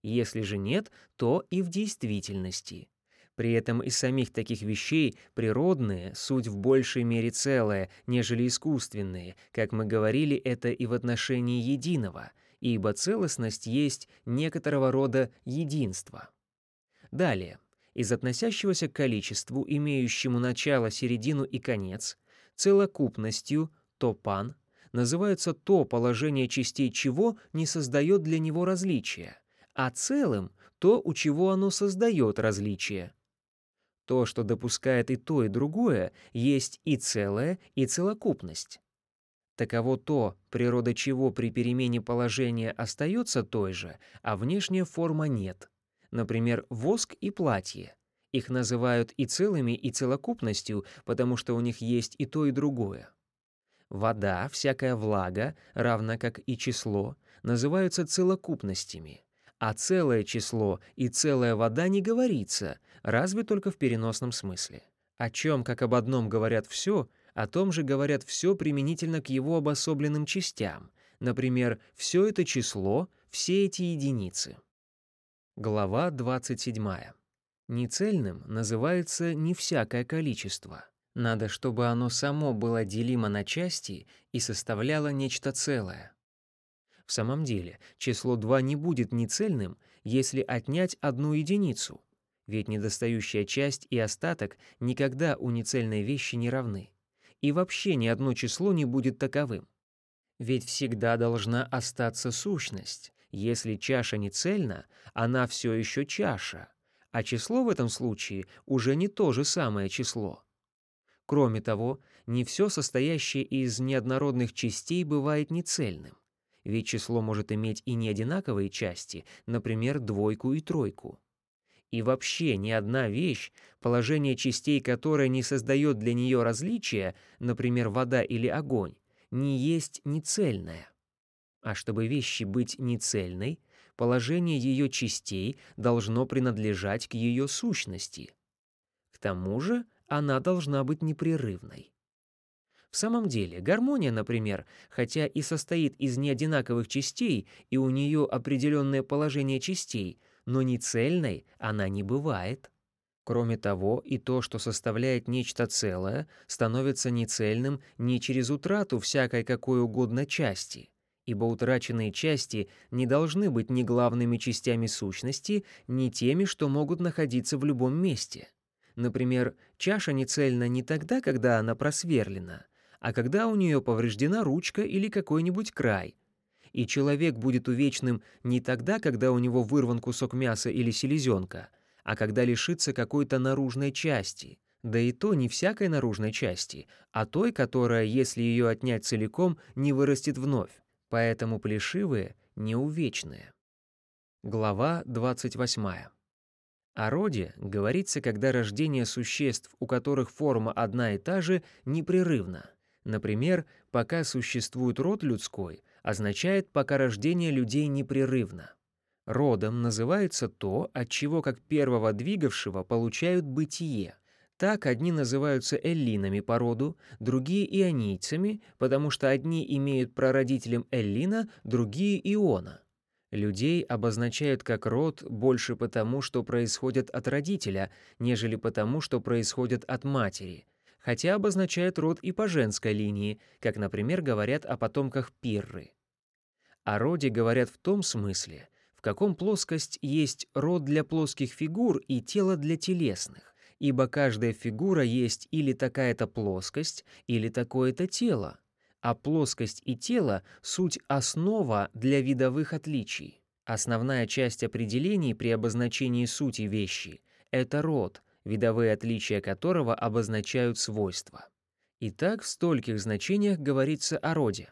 Если же нет, то и в действительности. При этом из самих таких вещей природные — суть в большей мере целое, нежели искусственные, как мы говорили это и в отношении единого, ибо целостность есть некоторого рода единство. Далее, из относящегося к количеству, имеющему начало, середину и конец, целокупностью, топан, называется то положение частей чего не создает для него различия, а целым — то, у чего оно создает различие. То, что допускает и то, и другое, есть и целое, и целокупность. Таково то, природа чего при перемене положения остается той же, а внешняя форма нет. Например, воск и платье. Их называют и целыми, и целокупностью, потому что у них есть и то, и другое. Вода, всякая влага, равно как и число, называются целокупностями а целое число и целая вода не говорится, разве только в переносном смысле. О чем, как об одном говорят все, о том же говорят все применительно к его обособленным частям. Например, все это число, все эти единицы. Глава 27. Нецельным называется не всякое количество. Надо, чтобы оно само было делимо на части и составляло нечто целое. В самом деле, число 2 не будет нецельным, если отнять одну единицу, ведь недостающая часть и остаток никогда у нецельной вещи не равны. И вообще ни одно число не будет таковым. Ведь всегда должна остаться сущность. Если чаша не цельна, она все еще чаша, а число в этом случае уже не то же самое число. Кроме того, не все состоящее из неоднородных частей бывает нецельным, ведь число может иметь и не одинаковые части, например, двойку и тройку. И вообще ни одна вещь, положение частей которой не создает для нее различия, например, вода или огонь, не есть нецельная. А чтобы вещи быть нецельной, положение ее частей должно принадлежать к ее сущности. К тому же она должна быть непрерывной. В самом деле, гармония, например, хотя и состоит из неодинаковых частей, и у нее определенное положение частей, но не цельной она не бывает. Кроме того, и то, что составляет нечто целое, становится нецельным не через утрату всякой какой угодно части, ибо утраченные части не должны быть ни главными частями сущности, ни теми, что могут находиться в любом месте. Например, чаша нецельна не тогда, когда она просверлена, а когда у нее повреждена ручка или какой-нибудь край. И человек будет увечным не тогда, когда у него вырван кусок мяса или селезенка, а когда лишится какой-то наружной части, да и то не всякой наружной части, а той, которая, если ее отнять целиком, не вырастет вновь. Поэтому плешивые не увечные. Глава 28. О роде говорится, когда рождение существ, у которых форма одна и та же, непрерывно. Например, пока существует род людской, означает, пока рождение людей непрерывно. Родом называется то, от чего как первого двигавшего получают бытие. Так одни называются эллинами по роду, другие — ионийцами, потому что одни имеют прародителем эллина, другие — иона. Людей обозначают как род больше потому, что происходят от родителя, нежели потому, что происходят от матери, хотя обозначают род и по женской линии, как, например, говорят о потомках Пирры. О роде говорят в том смысле — в каком плоскость есть род для плоских фигур и тело для телесных, ибо каждая фигура есть или такая-то плоскость, или такое-то тело, а плоскость и тело — суть основа для видовых отличий. Основная часть определений при обозначении сути вещи — это род, видовые отличия которого обозначают свойства. Итак, в стольких значениях говорится о роде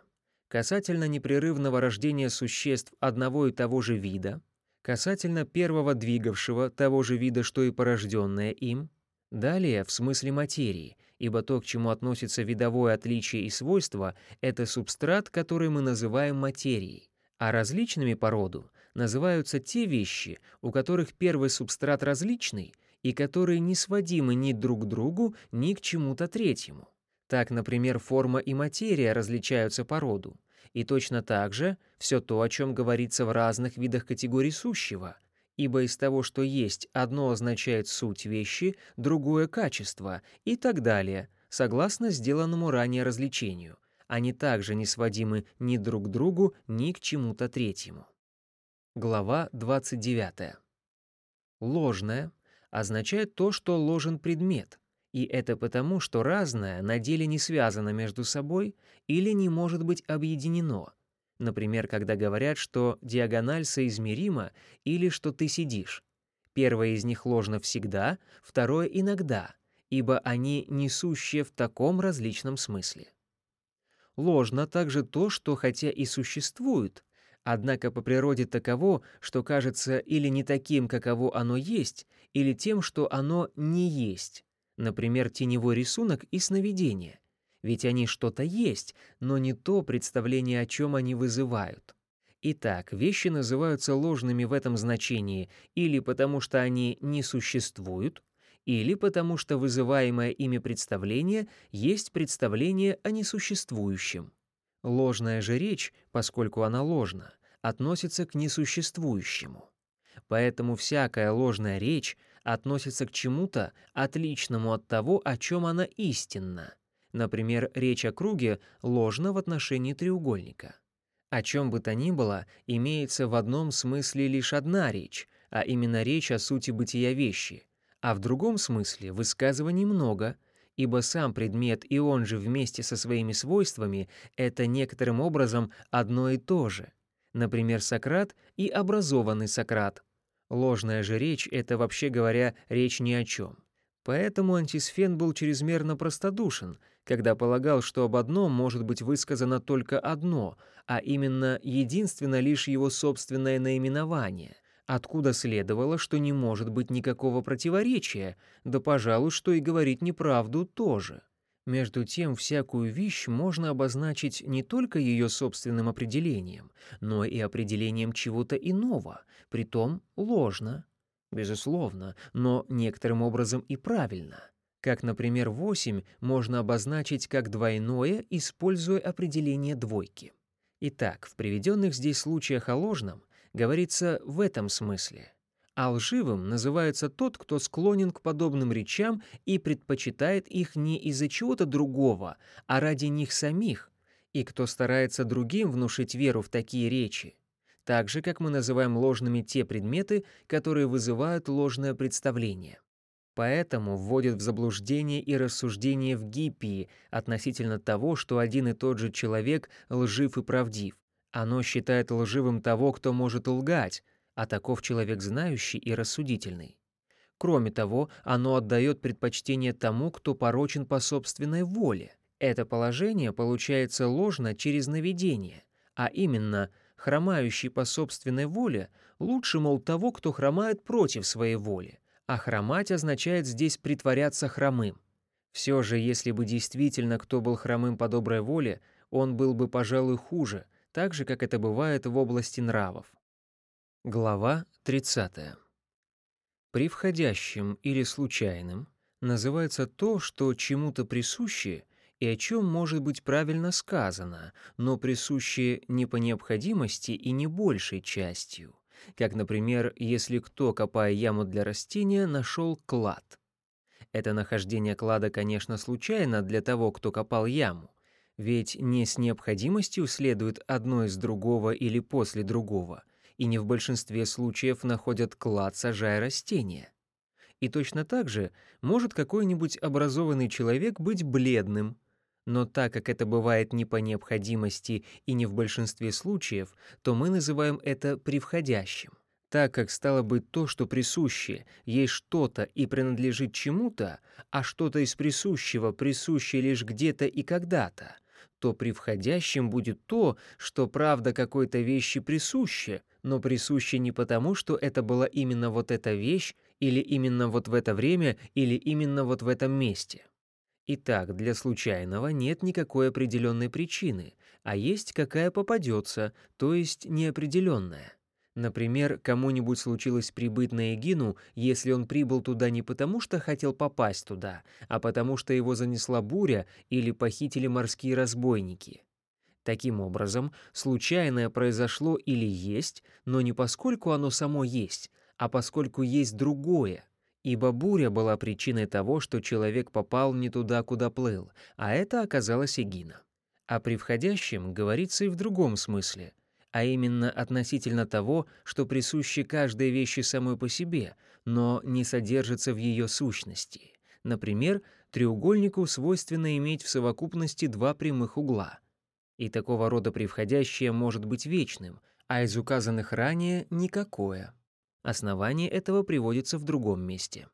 касательно непрерывного рождения существ одного и того же вида, касательно первого двигавшего того же вида, что и порожденное им, далее в смысле материи, ибо то, к чему относится видовое отличие и свойство, это субстрат, который мы называем материей, а различными по роду называются те вещи, у которых первый субстрат различный и которые не сводимы ни друг к другу, ни к чему-то третьему. Так, например, форма и материя различаются по роду. И точно так же все то, о чем говорится в разных видах категорий сущего, ибо из того, что есть, одно означает суть вещи, другое — качество и так далее, согласно сделанному ранее развлечению. Они также не сводимы ни друг к другу, ни к чему-то третьему. Глава 29. Ложное означает то, что ложен предмет — и это потому, что разное на деле не связано между собой или не может быть объединено. Например, когда говорят, что диагональ соизмерима или что ты сидишь. Первое из них ложно всегда, второе — иногда, ибо они несущие в таком различном смысле. Ложно также то, что хотя и существует, однако по природе таково, что кажется или не таким, каково оно есть, или тем, что оно не есть, Например, теневой рисунок и сновидение. Ведь они что-то есть, но не то представление, о чем они вызывают. Итак, вещи называются ложными в этом значении или потому, что они не существуют, или потому, что вызываемое ими представление есть представление о несуществующем. Ложная же речь, поскольку она ложна, относится к несуществующему. Поэтому всякая ложная речь относится к чему-то отличному от того, о чем она истинна. Например, речь о круге ложна в отношении треугольника. О чем бы то ни было, имеется в одном смысле лишь одна речь, а именно речь о сути бытия вещи, а в другом смысле высказываний много, ибо сам предмет и он же вместе со своими свойствами — это некоторым образом одно и то же. Например, Сократ и образованный Сократ. Ложная же речь — это, вообще говоря, речь ни о чем. Поэтому антисфен был чрезмерно простодушен, когда полагал, что об одном может быть высказано только одно, а именно единственно лишь его собственное наименование, откуда следовало, что не может быть никакого противоречия, да, пожалуй, что и говорить неправду тоже. Между тем, всякую вещь можно обозначить не только ее собственным определением, но и определением чего-то иного, притом ложно. Безусловно, но некоторым образом и правильно. Как, например, 8 можно обозначить как двойное, используя определение двойки. Итак, в приведенных здесь случаях о ложном говорится в этом смысле. А лживым называется тот, кто склонен к подобным речам и предпочитает их не из-за чего-то другого, а ради них самих, и кто старается другим внушить веру в такие речи. Так же, как мы называем ложными те предметы, которые вызывают ложное представление. Поэтому вводят в заблуждение и рассуждение в гиппии относительно того, что один и тот же человек лжив и правдив, оно считает лживым того, кто может лгать, а таков человек знающий и рассудительный. Кроме того, оно отдает предпочтение тому, кто порочен по собственной воле. Это положение получается ложно через наведение, а именно хромающий по собственной воле лучше, мол, того, кто хромает против своей воли, а хромать означает здесь притворяться хромым. Все же, если бы действительно кто был хромым по доброй воле, он был бы, пожалуй, хуже, так же, как это бывает в области нравов. Глава 30. При входящем или случайном называется то, что чему-то присуще и о чем может быть правильно сказано, но присуще не по необходимости и не большей частью. Как, например, если кто, копая яму для растения, нашел клад. Это нахождение клада, конечно, случайно для того, кто копал яму, ведь не с необходимостью следует одно из другого или после другого, и не в большинстве случаев находят клад, сажая растения. И точно так же может какой-нибудь образованный человек быть бледным, но так как это бывает не по необходимости и не в большинстве случаев, то мы называем это превходящим. Так как стало быть то, что присуще, есть что-то и принадлежит чему-то, а что-то из присущего присуще лишь где-то и когда-то, то при входящем будет то, что правда какой-то вещи присуще, но присуще не потому, что это была именно вот эта вещь, или именно вот в это время, или именно вот в этом месте. Итак, для случайного нет никакой определенной причины, а есть какая попадется, то есть неопределенная. Например, кому-нибудь случилось прибыть на Эгину, если он прибыл туда не потому, что хотел попасть туда, а потому что его занесла буря или похитили морские разбойники. Таким образом, случайное произошло или есть, но не поскольку оно само есть, а поскольку есть другое, ибо буря была причиной того, что человек попал не туда, куда плыл, а это оказалась Эгина. А при входящем говорится и в другом смысле — а именно относительно того, что присуще каждой вещи самой по себе, но не содержится в ее сущности. Например, треугольнику свойственно иметь в совокупности два прямых угла. И такого рода превходящее может быть вечным, а из указанных ранее — никакое. Основание этого приводится в другом месте.